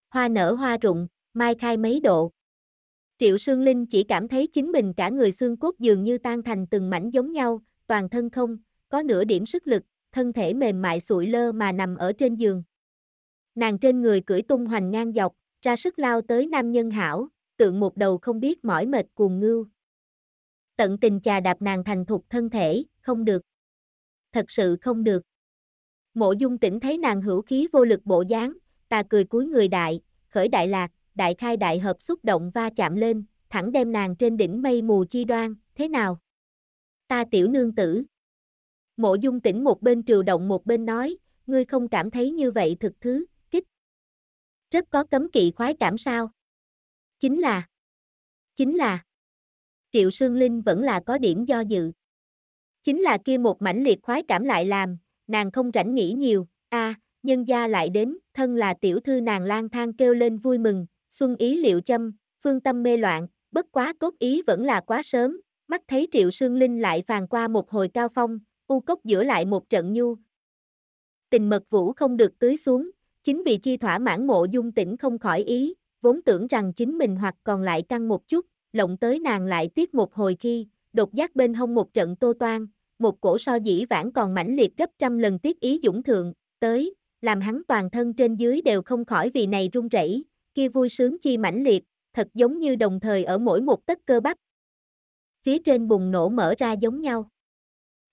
Hoa nở hoa rụng, mai khai mấy độ. Triệu Sương Linh chỉ cảm thấy chính mình cả người xương cốt dường như tan thành từng mảnh giống nhau, toàn thân không, có nửa điểm sức lực, thân thể mềm mại sụi lơ mà nằm ở trên giường. Nàng trên người cưỡi tung hoành ngang dọc, ra sức lao tới nam nhân hảo, tượng một đầu không biết mỏi mệt cuồng ngưu. Tận tình trà đạp nàng thành thục thân thể, không được. Thật sự không được. Mộ dung tỉnh thấy nàng hữu khí vô lực bộ dáng, ta cười cúi người đại, khởi đại lạc, đại khai đại hợp xúc động va chạm lên, thẳng đem nàng trên đỉnh mây mù chi đoan, thế nào? Ta tiểu nương tử. Mộ dung tỉnh một bên triều động một bên nói, ngươi không cảm thấy như vậy thực thứ, kích. Rất có cấm kỵ khoái cảm sao? Chính là. Chính là. Triệu Sương Linh vẫn là có điểm do dự. Chính là kia một mảnh liệt khoái cảm lại làm, nàng không rảnh nghĩ nhiều, a nhân gia lại đến, thân là tiểu thư nàng lang thang kêu lên vui mừng, xuân ý liệu châm, phương tâm mê loạn, bất quá cốt ý vẫn là quá sớm, mắt thấy triệu sương linh lại phàn qua một hồi cao phong, u cốc giữa lại một trận nhu. Tình mật vũ không được tưới xuống, chính vì chi thỏa mãn mộ dung tỉnh không khỏi ý, vốn tưởng rằng chính mình hoặc còn lại căng một chút, lộng tới nàng lại tiếc một hồi khi, đột giác bên hông một trận tô toan, một cổ so dĩ vãng còn mãnh liệt gấp trăm lần tiết ý dũng thượng, tới, làm hắn toàn thân trên dưới đều không khỏi vì này run rẩy, kia vui sướng chi mãnh liệt, thật giống như đồng thời ở mỗi một tấc cơ bắp. Phía trên bùng nổ mở ra giống nhau.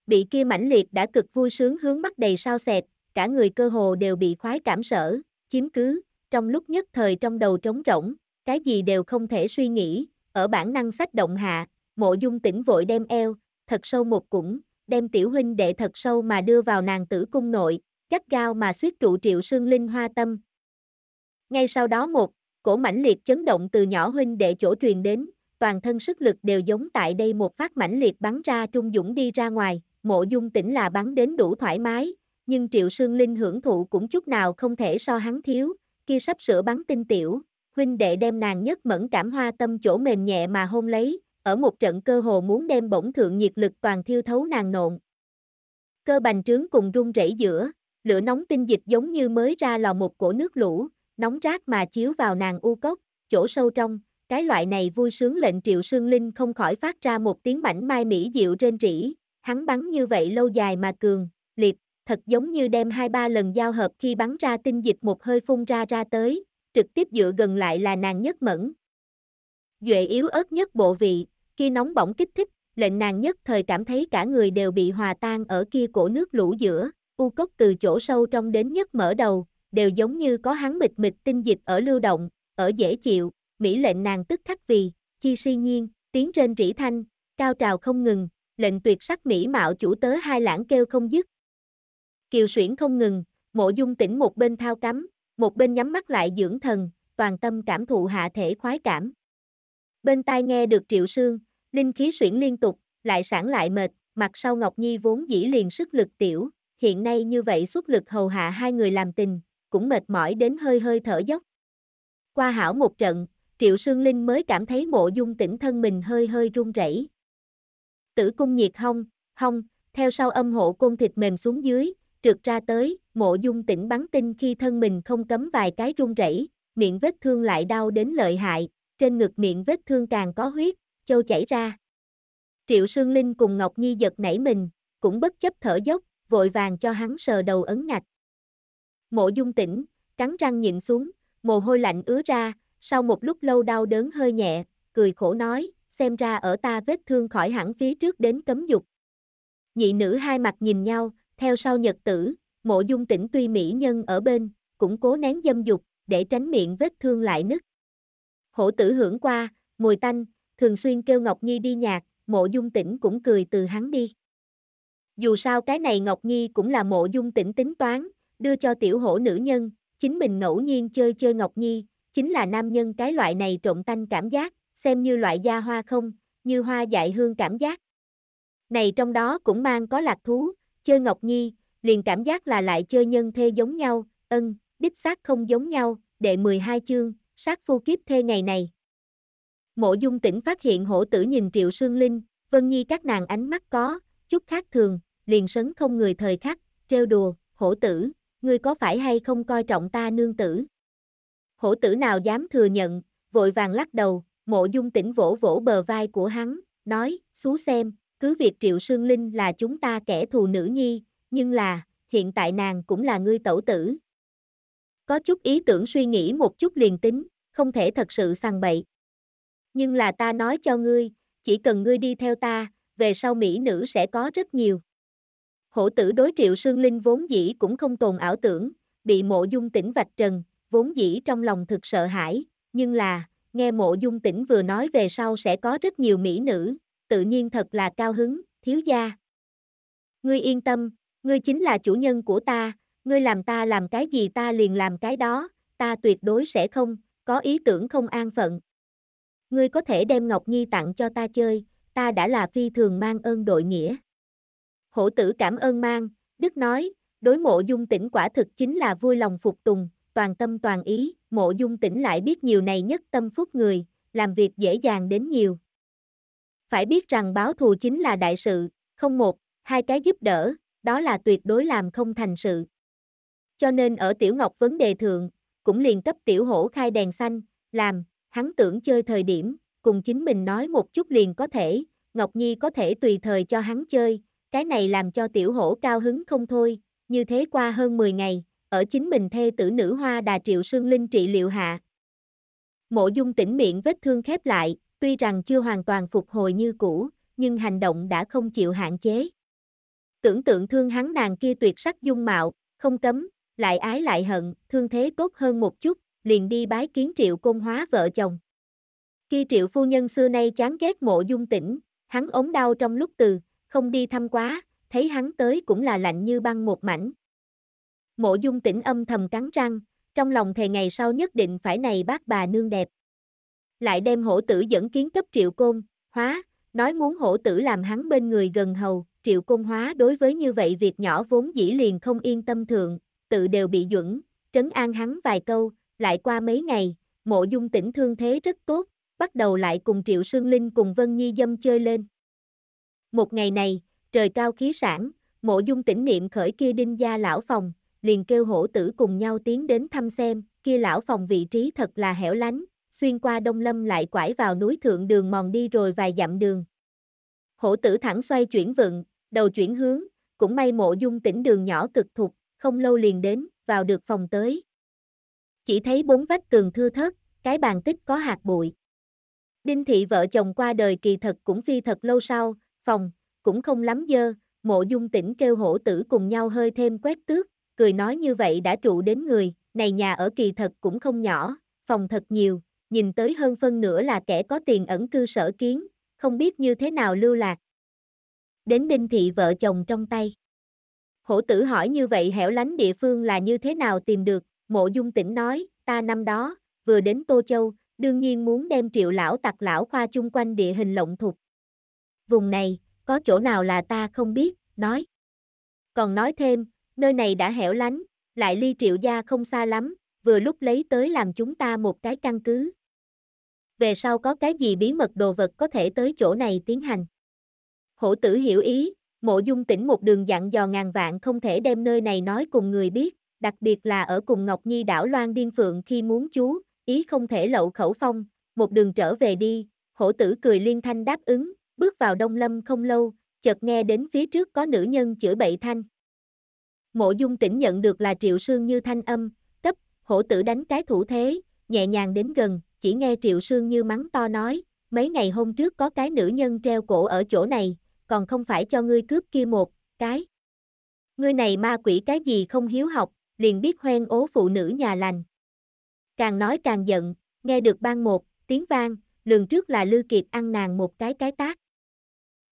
Bị kia mãnh liệt đã cực vui sướng hướng mắt đầy sao xẹt, cả người cơ hồ đều bị khoái cảm sở, chiếm cứ, trong lúc nhất thời trong đầu trống rỗng, cái gì đều không thể suy nghĩ, ở bản năng sách động hạ, mộ dung tỉnh vội đem eo, thật sâu một cũng, đem tiểu huynh đệ thật sâu mà đưa vào nàng tử cung nội, gắt cao mà suýt trụ triệu sương linh hoa tâm. Ngay sau đó một, cổ mãnh liệt chấn động từ nhỏ huynh đệ chỗ truyền đến, toàn thân sức lực đều giống tại đây một phát mãnh liệt bắn ra trung dũng đi ra ngoài, mộ dung tỉnh là bắn đến đủ thoải mái, nhưng triệu sương linh hưởng thụ cũng chút nào không thể so hắn thiếu, kia sắp sửa bắn tinh tiểu, huynh đệ đem nàng nhất mẫn cảm hoa tâm chỗ mềm nhẹ mà hôn lấy, ở một trận cơ hồ muốn đem bổng thượng nhiệt lực toàn thiêu thấu nàng nộn. Cơ bành trướng cùng rung rẩy giữa, lửa nóng tinh dịch giống như mới ra lò một cổ nước lũ, nóng rát mà chiếu vào nàng u cốc, chỗ sâu trong, cái loại này vui sướng lệnh triệu sương linh không khỏi phát ra một tiếng mảnh mai mỹ diệu trên rỉ, hắn bắn như vậy lâu dài mà cường, liệt, thật giống như đem hai ba lần giao hợp khi bắn ra tinh dịch một hơi phun ra ra tới, trực tiếp dựa gần lại là nàng nhất mẫn. Duệ yếu ớt nhất bộ vị, khi nóng bỏng kích thích, lệnh nàng nhất thời cảm thấy cả người đều bị hòa tan ở kia cổ nước lũ giữa, u cốc từ chỗ sâu trong đến nhất mở đầu, đều giống như có hắn mịt mịt tinh dịch ở lưu động, ở dễ chịu, Mỹ lệnh nàng tức khắc vì, chi si nhiên, tiếng trên rỉ thanh, cao trào không ngừng, lệnh tuyệt sắc Mỹ mạo chủ tớ hai lãng kêu không dứt. Kiều xuyển không ngừng, mộ dung tỉnh một bên thao cắm, một bên nhắm mắt lại dưỡng thần, toàn tâm cảm thụ hạ thể khoái cảm. Bên tai nghe được triệu sương, linh khí xuyển liên tục, lại sản lại mệt, mặt sau Ngọc Nhi vốn dĩ liền sức lực tiểu, hiện nay như vậy xuất lực hầu hạ hai người làm tình, cũng mệt mỏi đến hơi hơi thở dốc. Qua hảo một trận, Triệu Sương Linh mới cảm thấy mộ dung tỉnh thân mình hơi hơi run rẩy. Tử cung nhiệt hong, hong, theo sau âm hộ côn thịt mềm xuống dưới, trượt ra tới, mộ dung tỉnh bắn tinh khi thân mình không cấm vài cái run rẩy, miệng vết thương lại đau đến lợi hại, trên ngực miệng vết thương càng có huyết, châu chảy ra. Triệu Sương Linh cùng Ngọc Nhi giật nảy mình, cũng bất chấp thở dốc, vội vàng cho hắn sờ đầu ấn ngạch. Mộ dung tỉnh, cắn răng nhịn xuống, mồ hôi lạnh ứa ra, sau một lúc lâu đau đớn hơi nhẹ, cười khổ nói, xem ra ở ta vết thương khỏi hẳn phía trước đến cấm dục. Nhị nữ hai mặt nhìn nhau, theo sau nhật tử, mộ dung tỉnh tuy mỹ nhân ở bên, cũng cố nén dâm dục, để tránh miệng vết thương lại nứt. Hổ tử hưởng qua, mùi tanh, thường xuyên kêu Ngọc Nhi đi nhạc, mộ dung tỉnh cũng cười từ hắn đi. Dù sao cái này Ngọc Nhi cũng là mộ dung tỉnh tính toán, đưa cho tiểu hổ nữ nhân, chính mình ngẫu nhiên chơi chơi Ngọc Nhi, chính là nam nhân cái loại này trộn tanh cảm giác, xem như loại gia hoa không, như hoa dại hương cảm giác. Này trong đó cũng mang có lạc thú, chơi Ngọc Nhi, liền cảm giác là lại chơi nhân thê giống nhau, ân, đích xác không giống nhau, đệ 12 chương, sát phu kiếp thê ngày này. Mộ dung tỉnh phát hiện hổ tử nhìn Triệu Sương Linh, Vân Nhi các nàng ánh mắt có, chút khác thường, liền sấn không người thời khắc, trêu đùa, hổ tử, ngươi có phải hay không coi trọng ta nương tử? Hổ tử nào dám thừa nhận, vội vàng lắc đầu, mộ dung tỉnh vỗ vỗ bờ vai của hắn, nói, xú xem, cứ việc Triệu Sương Linh là chúng ta kẻ thù nữ nhi, nhưng là, hiện tại nàng cũng là ngươi tẩu tử. Có chút ý tưởng suy nghĩ một chút liền tính, không thể thật sự sằng bậy. Nhưng là ta nói cho ngươi, chỉ cần ngươi đi theo ta, về sau Mỹ nữ sẽ có rất nhiều. Hổ tử đối triệu sương linh vốn dĩ cũng không tồn ảo tưởng, bị mộ dung tỉnh vạch trần, vốn dĩ trong lòng thực sợ hãi, nhưng là, nghe mộ dung tỉnh vừa nói về sau sẽ có rất nhiều mỹ nữ, tự nhiên thật là cao hứng, thiếu gia. Ngươi yên tâm, ngươi chính là chủ nhân của ta, ngươi làm ta làm cái gì ta liền làm cái đó, ta tuyệt đối sẽ không, có ý tưởng không an phận. Ngươi có thể đem Ngọc Nhi tặng cho ta chơi, ta đã là phi thường mang ơn đội nghĩa. Hổ tử cảm ơn mang, Đức nói, đối mộ dung tỉnh quả thực chính là vui lòng phục tùng, toàn tâm toàn ý, mộ dung tỉnh lại biết nhiều này nhất tâm phúc người, làm việc dễ dàng đến nhiều. Phải biết rằng báo thù chính là đại sự, không một, hai cái giúp đỡ, đó là tuyệt đối làm không thành sự. Cho nên ở Tiểu Ngọc vấn đề thượng, cũng liền cấp Tiểu Hổ khai đèn xanh, làm, hắn tưởng chơi thời điểm, cùng chính mình nói một chút liền có thể, Ngọc Nhi có thể tùy thời cho hắn chơi, cái này làm cho Tiểu Hổ cao hứng không thôi, như thế qua hơn 10 ngày, ở chính mình thê tử nữ hoa đà triệu sương linh trị liệu hạ. Mộ dung tỉnh miệng vết thương khép lại, tuy rằng chưa hoàn toàn phục hồi như cũ, nhưng hành động đã không chịu hạn chế. Tưởng tượng thương hắn nàng kia tuyệt sắc dung mạo, không cấm, lại ái lại hận, thương thế tốt hơn một chút, liền đi bái kiến triệu công hóa vợ chồng. Khi triệu phu nhân xưa nay chán ghét mộ dung tỉnh, hắn ốm đau trong lúc từ, không đi thăm quá, thấy hắn tới cũng là lạnh như băng một mảnh, Mộ dung tỉnh âm thầm cắn răng, trong lòng thề ngày sau nhất định phải này bác bà nương đẹp. Lại đem hổ tử dẫn kiến cấp triệu côn, hóa, nói muốn hổ tử làm hắn bên người gần hầu, triệu côn hóa đối với như vậy việc nhỏ vốn dĩ liền không yên tâm thượng, tự đều bị duẩn, trấn an hắn vài câu, lại qua mấy ngày, mộ dung tỉnh thương thế rất tốt, bắt đầu lại cùng Triệu Sương Linh cùng Vân Nhi dâm chơi lên. Một ngày này, trời cao khí sản, mộ dung tỉnh niệm khởi kia đinh gia lão phòng, liền kêu hổ tử cùng nhau tiến đến thăm xem, kia lão phòng vị trí thật là hẻo lánh, xuyên qua đông lâm lại quải vào núi thượng đường mòn đi rồi vài dặm đường. Hổ tử thẳng xoay chuyển vựng, đầu chuyển hướng, cũng may mộ dung tỉnh đường nhỏ cực thục, không lâu liền đến, vào được phòng tới. Chỉ thấy bốn vách tường thưa thớt, cái bàn tích có hạt bụi. Đinh thị vợ chồng qua đời kỳ thật cũng phi thật lâu sau, phòng, cũng không lắm dơ, mộ dung tỉnh kêu hổ tử cùng nhau hơi thêm quét tước, cười nói như vậy đã trụ đến người, này nhà ở kỳ thật cũng không nhỏ, phòng thật nhiều, nhìn tới hơn phân nửa là kẻ có tiền ẩn cư sở kiến, không biết như thế nào lưu lạc. Đến đinh thị vợ chồng trong tay. Hổ tử hỏi như vậy hẻo lánh địa phương là như thế nào tìm được, mộ dung tỉnh nói, ta năm đó, vừa đến Tô Châu, đương nhiên muốn đem triệu lão tặc lão khoa chung quanh địa hình lộng thục. Vùng này, có chỗ nào là ta không biết, nói. Còn nói thêm, nơi này đã hẻo lánh, lại ly triệu gia không xa lắm, vừa lúc lấy tới làm chúng ta một cái căn cứ. Về sau có cái gì bí mật đồ vật có thể tới chỗ này tiến hành. Hổ tử hiểu ý, mộ dung tỉnh một đường dặn dò ngàn vạn không thể đem nơi này nói cùng người biết, đặc biệt là ở cùng Ngọc Nhi đảo Loan Điên Phượng khi muốn chú, ý không thể lậu khẩu phong, một đường trở về đi, hổ tử cười liên thanh đáp ứng, bước vào đông lâm không lâu, chợt nghe đến phía trước có nữ nhân chửi bậy thanh. Mộ dung tỉnh nhận được là triệu sương như thanh âm, cấp, hổ tử đánh cái thủ thế, nhẹ nhàng đến gần, chỉ nghe triệu sương như mắng to nói, mấy ngày hôm trước có cái nữ nhân treo cổ ở chỗ này, còn không phải cho ngươi cướp kia một, cái. Ngươi này ma quỷ cái gì không hiếu học, liền biết hoen ố phụ nữ nhà lành. Càng nói càng giận, nghe được ban một, tiếng vang, lường trước là Lư Kiệt ăn nàng một cái cái tác.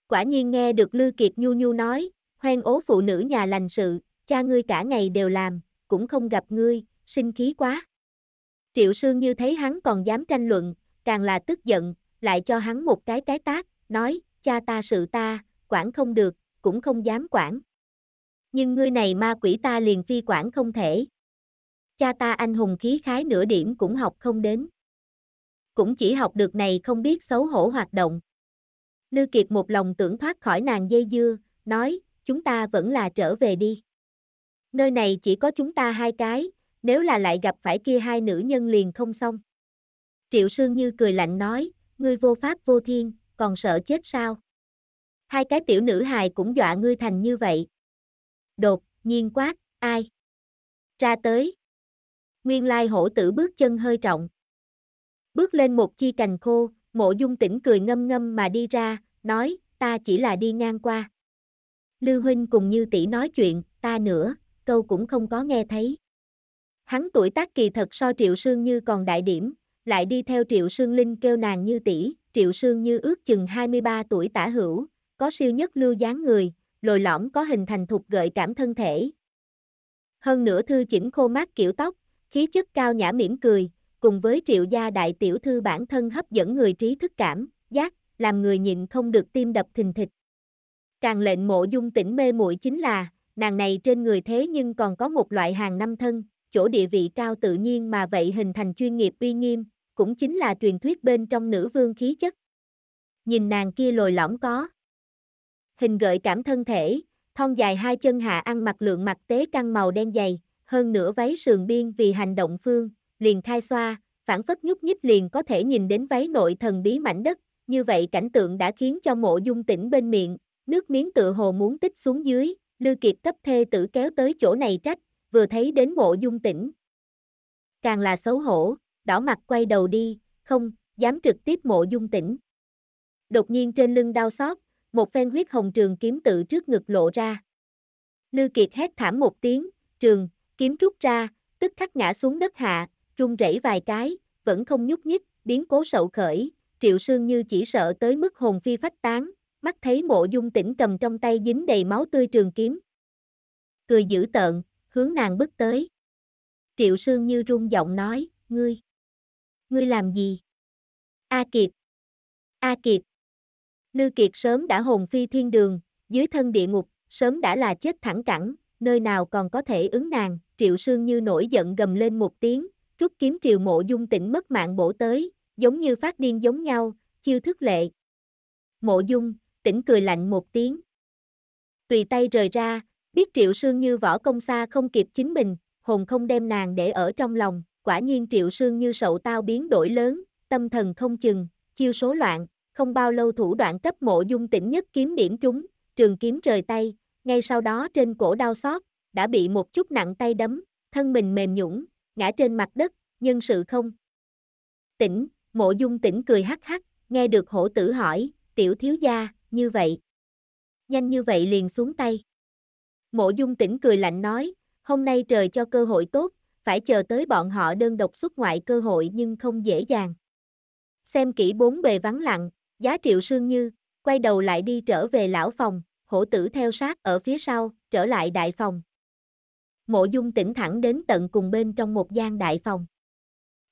Quả nhiên nghe được Lư Kiệt nhu nhu nói, hoen ố phụ nữ nhà lành sự, cha ngươi cả ngày đều làm, cũng không gặp ngươi, sinh khí quá. Triệu Sương như thấy hắn còn dám tranh luận, càng là tức giận, lại cho hắn một cái cái tác, nói, cha ta sự ta, quản không được, cũng không dám quản. Nhưng ngươi này ma quỷ ta liền phi quản không thể. Cha ta anh hùng khí khái nửa điểm cũng học không đến. Cũng chỉ học được này không biết xấu hổ hoạt động. Lư Kiệt một lòng tưởng thoát khỏi nàng dây dưa, nói, chúng ta vẫn là trở về đi. Nơi này chỉ có chúng ta hai cái, nếu là lại gặp phải kia hai nữ nhân liền không xong. Triệu Sương Như cười lạnh nói, ngươi vô pháp vô thiên, còn sợ chết sao? Hai cái tiểu nữ hài cũng dọa ngươi thành như vậy. Đột, nhiên quát, ai? Ra tới. Nguyên lai hổ tử bước chân hơi trọng. Bước lên một chi cành khô, mộ dung tỉnh cười ngâm ngâm mà đi ra, nói, ta chỉ là đi ngang qua. lưu huynh cùng như tỷ nói chuyện, ta nữa, câu cũng không có nghe thấy. Hắn tuổi tác kỳ thật so triệu sương như còn đại điểm, lại đi theo triệu sương linh kêu nàng như tỷ, triệu sương như ước chừng 23 tuổi tả hữu, có siêu nhất lưu dáng người, lồi lõm có hình thành thục gợi cảm thân thể. Hơn nữa thư chỉnh khô mát kiểu tóc, khí chất cao nhã mỉm cười, cùng với triệu gia đại tiểu thư bản thân hấp dẫn người trí thức cảm, giác, làm người nhịn không được tim đập thình thịch. Càng lệnh mộ dung tỉnh mê muội chính là, nàng này trên người thế nhưng còn có một loại hàng năm thân, chỗ địa vị cao tự nhiên mà vậy hình thành chuyên nghiệp uy nghiêm, cũng chính là truyền thuyết bên trong nữ vương khí chất. Nhìn nàng kia lồi lõm có. Hình gợi cảm thân thể, thon dài hai chân hạ ăn mặc lượng mặt tế căng màu đen dày, hơn nửa váy sườn biên vì hành động phương, liền khai xoa, phản phất nhúc nhích liền có thể nhìn đến váy nội thần bí mảnh đất, như vậy cảnh tượng đã khiến cho mộ dung tỉnh bên miệng, nước miếng tự hồ muốn tích xuống dưới, Lư Kiệt cấp thê tử kéo tới chỗ này trách, vừa thấy đến mộ dung tỉnh. Càng là xấu hổ, đỏ mặt quay đầu đi, không, dám trực tiếp mộ dung tỉnh. Đột nhiên trên lưng đau xót, một phen huyết hồng trường kiếm tự trước ngực lộ ra. Lư Kiệt hét thảm một tiếng, trường, kiếm rút ra, tức khắc ngã xuống đất hạ, run rẩy vài cái, vẫn không nhúc nhích, biến cố sậu khởi, triệu sương như chỉ sợ tới mức hồn phi phách tán, mắt thấy mộ dung tỉnh cầm trong tay dính đầy máu tươi trường kiếm. Cười dữ tợn, hướng nàng bước tới. Triệu sương như run giọng nói, ngươi, ngươi làm gì? A Kiệt, A Kiệt. Lư Kiệt sớm đã hồn phi thiên đường, dưới thân địa ngục, sớm đã là chết thẳng cẳng, nơi nào còn có thể ứng nàng, triệu sương như nổi giận gầm lên một tiếng, rút kiếm triều mộ dung tỉnh mất mạng bổ tới, giống như phát điên giống nhau, chiêu thức lệ. Mộ dung, tỉnh cười lạnh một tiếng. Tùy tay rời ra, biết triệu sương như võ công xa không kịp chính mình, hồn không đem nàng để ở trong lòng, quả nhiên triệu sương như sậu tao biến đổi lớn, tâm thần không chừng, chiêu số loạn, không bao lâu thủ đoạn cấp mộ dung tỉnh nhất kiếm điểm trúng, trường kiếm rời tay, ngay sau đó trên cổ đau xót, đã bị một chút nặng tay đấm, thân mình mềm nhũng, ngã trên mặt đất, nhân sự không. Tỉnh, mộ dung tỉnh cười hắc hắc, nghe được hổ tử hỏi, tiểu thiếu gia, như vậy. Nhanh như vậy liền xuống tay. Mộ dung tỉnh cười lạnh nói, hôm nay trời cho cơ hội tốt, phải chờ tới bọn họ đơn độc xuất ngoại cơ hội nhưng không dễ dàng. Xem kỹ bốn bề vắng lặng, giá triệu sương như, quay đầu lại đi trở về lão phòng, hổ tử theo sát ở phía sau, trở lại đại phòng. Mộ dung tỉnh thẳng đến tận cùng bên trong một gian đại phòng.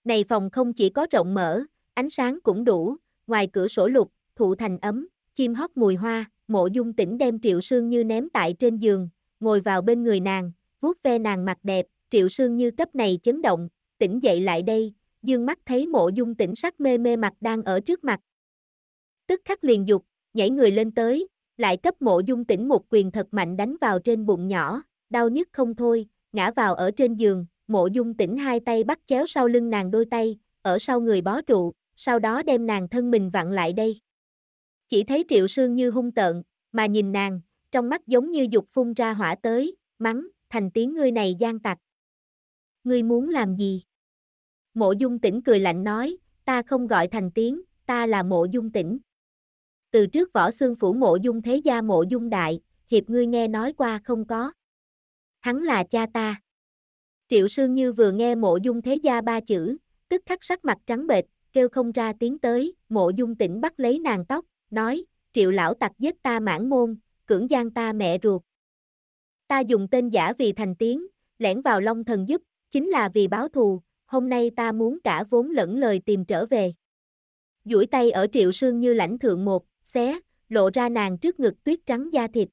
Này phòng không chỉ có rộng mở, ánh sáng cũng đủ, ngoài cửa sổ lục, thụ thành ấm, chim hót mùi hoa, mộ dung tỉnh đem triệu sương như ném tại trên giường, ngồi vào bên người nàng, vuốt ve nàng mặt đẹp, triệu sương như cấp này chấn động, tỉnh dậy lại đây, dương mắt thấy mộ dung tỉnh sắc mê mê mặt đang ở trước mặt. Tức khắc liền dục, nhảy người lên tới, lại cấp mộ dung tỉnh một quyền thật mạnh đánh vào trên bụng nhỏ, đau nhức không thôi, ngã vào ở trên giường, mộ dung tỉnh hai tay bắt chéo sau lưng nàng đôi tay, ở sau người bó trụ, sau đó đem nàng thân mình vặn lại đây. Chỉ thấy triệu sương như hung tợn, mà nhìn nàng, trong mắt giống như dục phun ra hỏa tới, mắng, thành tiếng ngươi này gian tặc. Ngươi muốn làm gì? Mộ dung tỉnh cười lạnh nói, ta không gọi thành tiếng, ta là mộ dung tỉnh. Từ trước võ xương phủ mộ dung thế gia mộ dung đại, hiệp ngươi nghe nói qua không có. Hắn là cha ta. Triệu Sương Như vừa nghe mộ dung thế gia ba chữ, tức khắc sắc mặt trắng bệch, kêu không ra tiếng tới, mộ dung tỉnh bắt lấy nàng tóc, nói, triệu lão tặc giết ta mãn môn, cưỡng gian ta mẹ ruột. Ta dùng tên giả vì thành tiếng, lẻn vào long thần giúp, chính là vì báo thù, hôm nay ta muốn cả vốn lẫn lời tìm trở về. duỗi tay ở triệu sương như lãnh thượng một, xé, lộ ra nàng trước ngực tuyết trắng da thịt.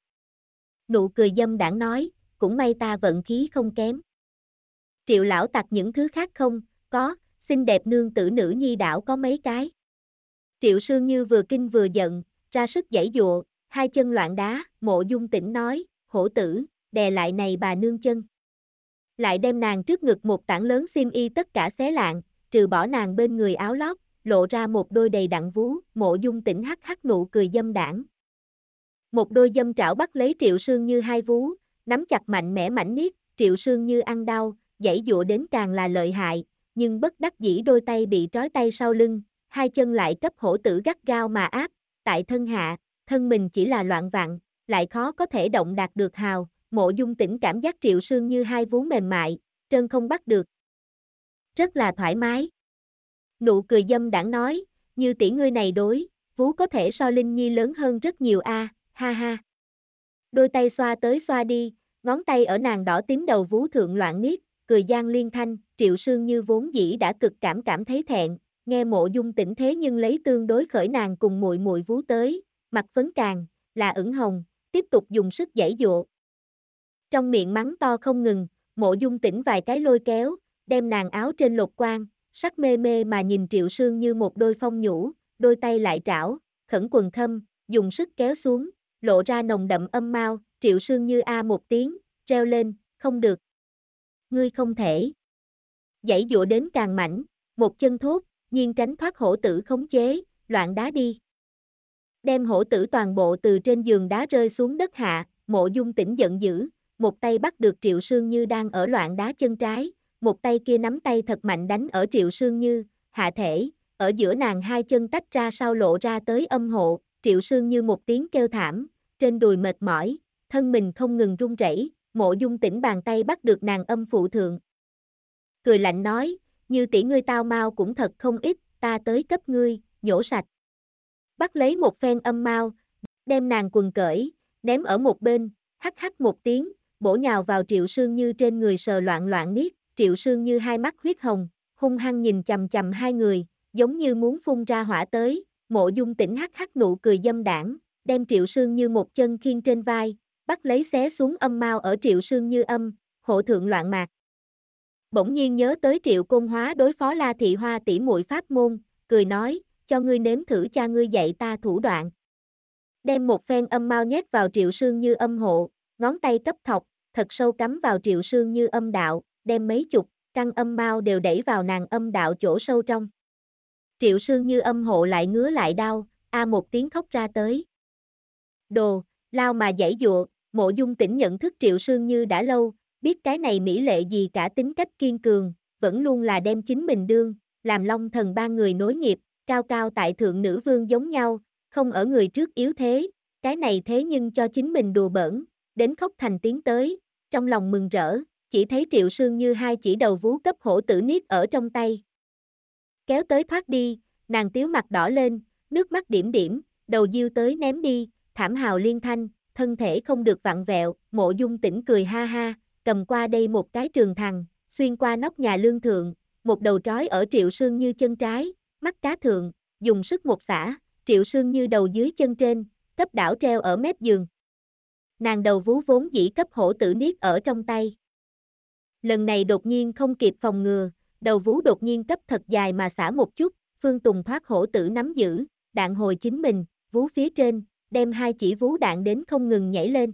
Nụ cười dâm đảng nói, cũng may ta vận khí không kém. Triệu lão tặc những thứ khác không, có, xinh đẹp nương tử nữ nhi đảo có mấy cái. Triệu sương như vừa kinh vừa giận, ra sức giãy dụa, hai chân loạn đá, mộ dung tỉnh nói, hổ tử, đè lại này bà nương chân. Lại đem nàng trước ngực một tảng lớn xiêm y tất cả xé lạng, trừ bỏ nàng bên người áo lót, lộ ra một đôi đầy đặn vú, mộ dung tỉnh hắc hắc nụ cười dâm đảng. Một đôi dâm trảo bắt lấy triệu sương như hai vú, nắm chặt mạnh mẽ mảnh niết, triệu sương như ăn đau, dãy dụa đến càng là lợi hại, nhưng bất đắc dĩ đôi tay bị trói tay sau lưng, hai chân lại cấp hổ tử gắt gao mà áp, tại thân hạ, thân mình chỉ là loạn vặn, lại khó có thể động đạt được hào, mộ dung tỉnh cảm giác triệu sương như hai vú mềm mại, trơn không bắt được. Rất là thoải mái. Nụ cười dâm đảng nói, như tỷ ngươi này đối, vú có thể so Linh Nhi lớn hơn rất nhiều a, ha ha. Đôi tay xoa tới xoa đi, ngón tay ở nàng đỏ tím đầu vú thượng loạn niết, cười gian liên thanh, triệu sương như vốn dĩ đã cực cảm cảm thấy thẹn, nghe mộ dung tỉnh thế nhưng lấy tương đối khởi nàng cùng muội muội vú tới, mặt phấn càng, là ửng hồng, tiếp tục dùng sức giải dụa. Trong miệng mắng to không ngừng, mộ dung tỉnh vài cái lôi kéo, đem nàng áo trên lột quang, sắc mê mê mà nhìn triệu sương như một đôi phong nhũ, đôi tay lại trảo, khẩn quần thâm, dùng sức kéo xuống, lộ ra nồng đậm âm mau, triệu sương như a một tiếng, treo lên, không được. Ngươi không thể. Dãy dụa đến càng mảnh, một chân thốt, nhiên tránh thoát hổ tử khống chế, loạn đá đi. Đem hổ tử toàn bộ từ trên giường đá rơi xuống đất hạ, mộ dung tỉnh giận dữ, một tay bắt được triệu sương như đang ở loạn đá chân trái, một tay kia nắm tay thật mạnh đánh ở triệu sương như, hạ thể, ở giữa nàng hai chân tách ra sau lộ ra tới âm hộ, triệu sương như một tiếng kêu thảm, trên đùi mệt mỏi, thân mình không ngừng run rẩy, mộ dung tỉnh bàn tay bắt được nàng âm phụ thượng. Cười lạnh nói, như tỷ ngươi tao mau cũng thật không ít, ta tới cấp ngươi, nhổ sạch. Bắt lấy một phen âm mau, đem nàng quần cởi, ném ở một bên, hắc hắc một tiếng, bổ nhào vào triệu sương như trên người sờ loạn loạn miết triệu sương như hai mắt huyết hồng, hung hăng nhìn chầm chầm hai người, giống như muốn phun ra hỏa tới, mộ dung tỉnh hắc hắc nụ cười dâm đảng, đem triệu sương như một chân khiên trên vai, bắt lấy xé xuống âm mau ở triệu sương như âm, hộ thượng loạn mạc. Bỗng nhiên nhớ tới triệu côn hóa đối phó la thị hoa tỷ muội pháp môn, cười nói, cho ngươi nếm thử cha ngươi dạy ta thủ đoạn. Đem một phen âm mau nhét vào triệu sương như âm hộ, ngón tay cấp thọc, thật sâu cắm vào triệu sương như âm đạo, đem mấy chục, căn âm mau đều đẩy vào nàng âm đạo chỗ sâu trong. Triệu sương như âm hộ lại ngứa lại đau, a một tiếng khóc ra tới. Đồ, lao mà giải dụa, mộ dung tỉnh nhận thức triệu sương như đã lâu, biết cái này mỹ lệ gì cả tính cách kiên cường, vẫn luôn là đem chính mình đương, làm long thần ba người nối nghiệp, cao cao tại thượng nữ vương giống nhau, không ở người trước yếu thế, cái này thế nhưng cho chính mình đùa bỡn, đến khóc thành tiếng tới, trong lòng mừng rỡ, chỉ thấy triệu sương như hai chỉ đầu vú cấp hổ tử niết ở trong tay. Kéo tới thoát đi, nàng tiếu mặt đỏ lên, nước mắt điểm điểm, đầu diêu tới ném đi, thảm hào liên thanh, thân thể không được vặn vẹo, mộ dung tỉnh cười ha ha, cầm qua đây một cái trường thằng, xuyên qua nóc nhà lương thượng, một đầu trói ở triệu sương như chân trái, mắt cá thượng, dùng sức một xả, triệu sương như đầu dưới chân trên, cấp đảo treo ở mép giường. Nàng đầu vú vốn dĩ cấp hổ tử niết ở trong tay. Lần này đột nhiên không kịp phòng ngừa, đầu vú đột nhiên cấp thật dài mà xả một chút, Phương Tùng thoát hổ tử nắm giữ, đạn hồi chính mình, vú phía trên, đem hai chỉ vú đạn đến không ngừng nhảy lên.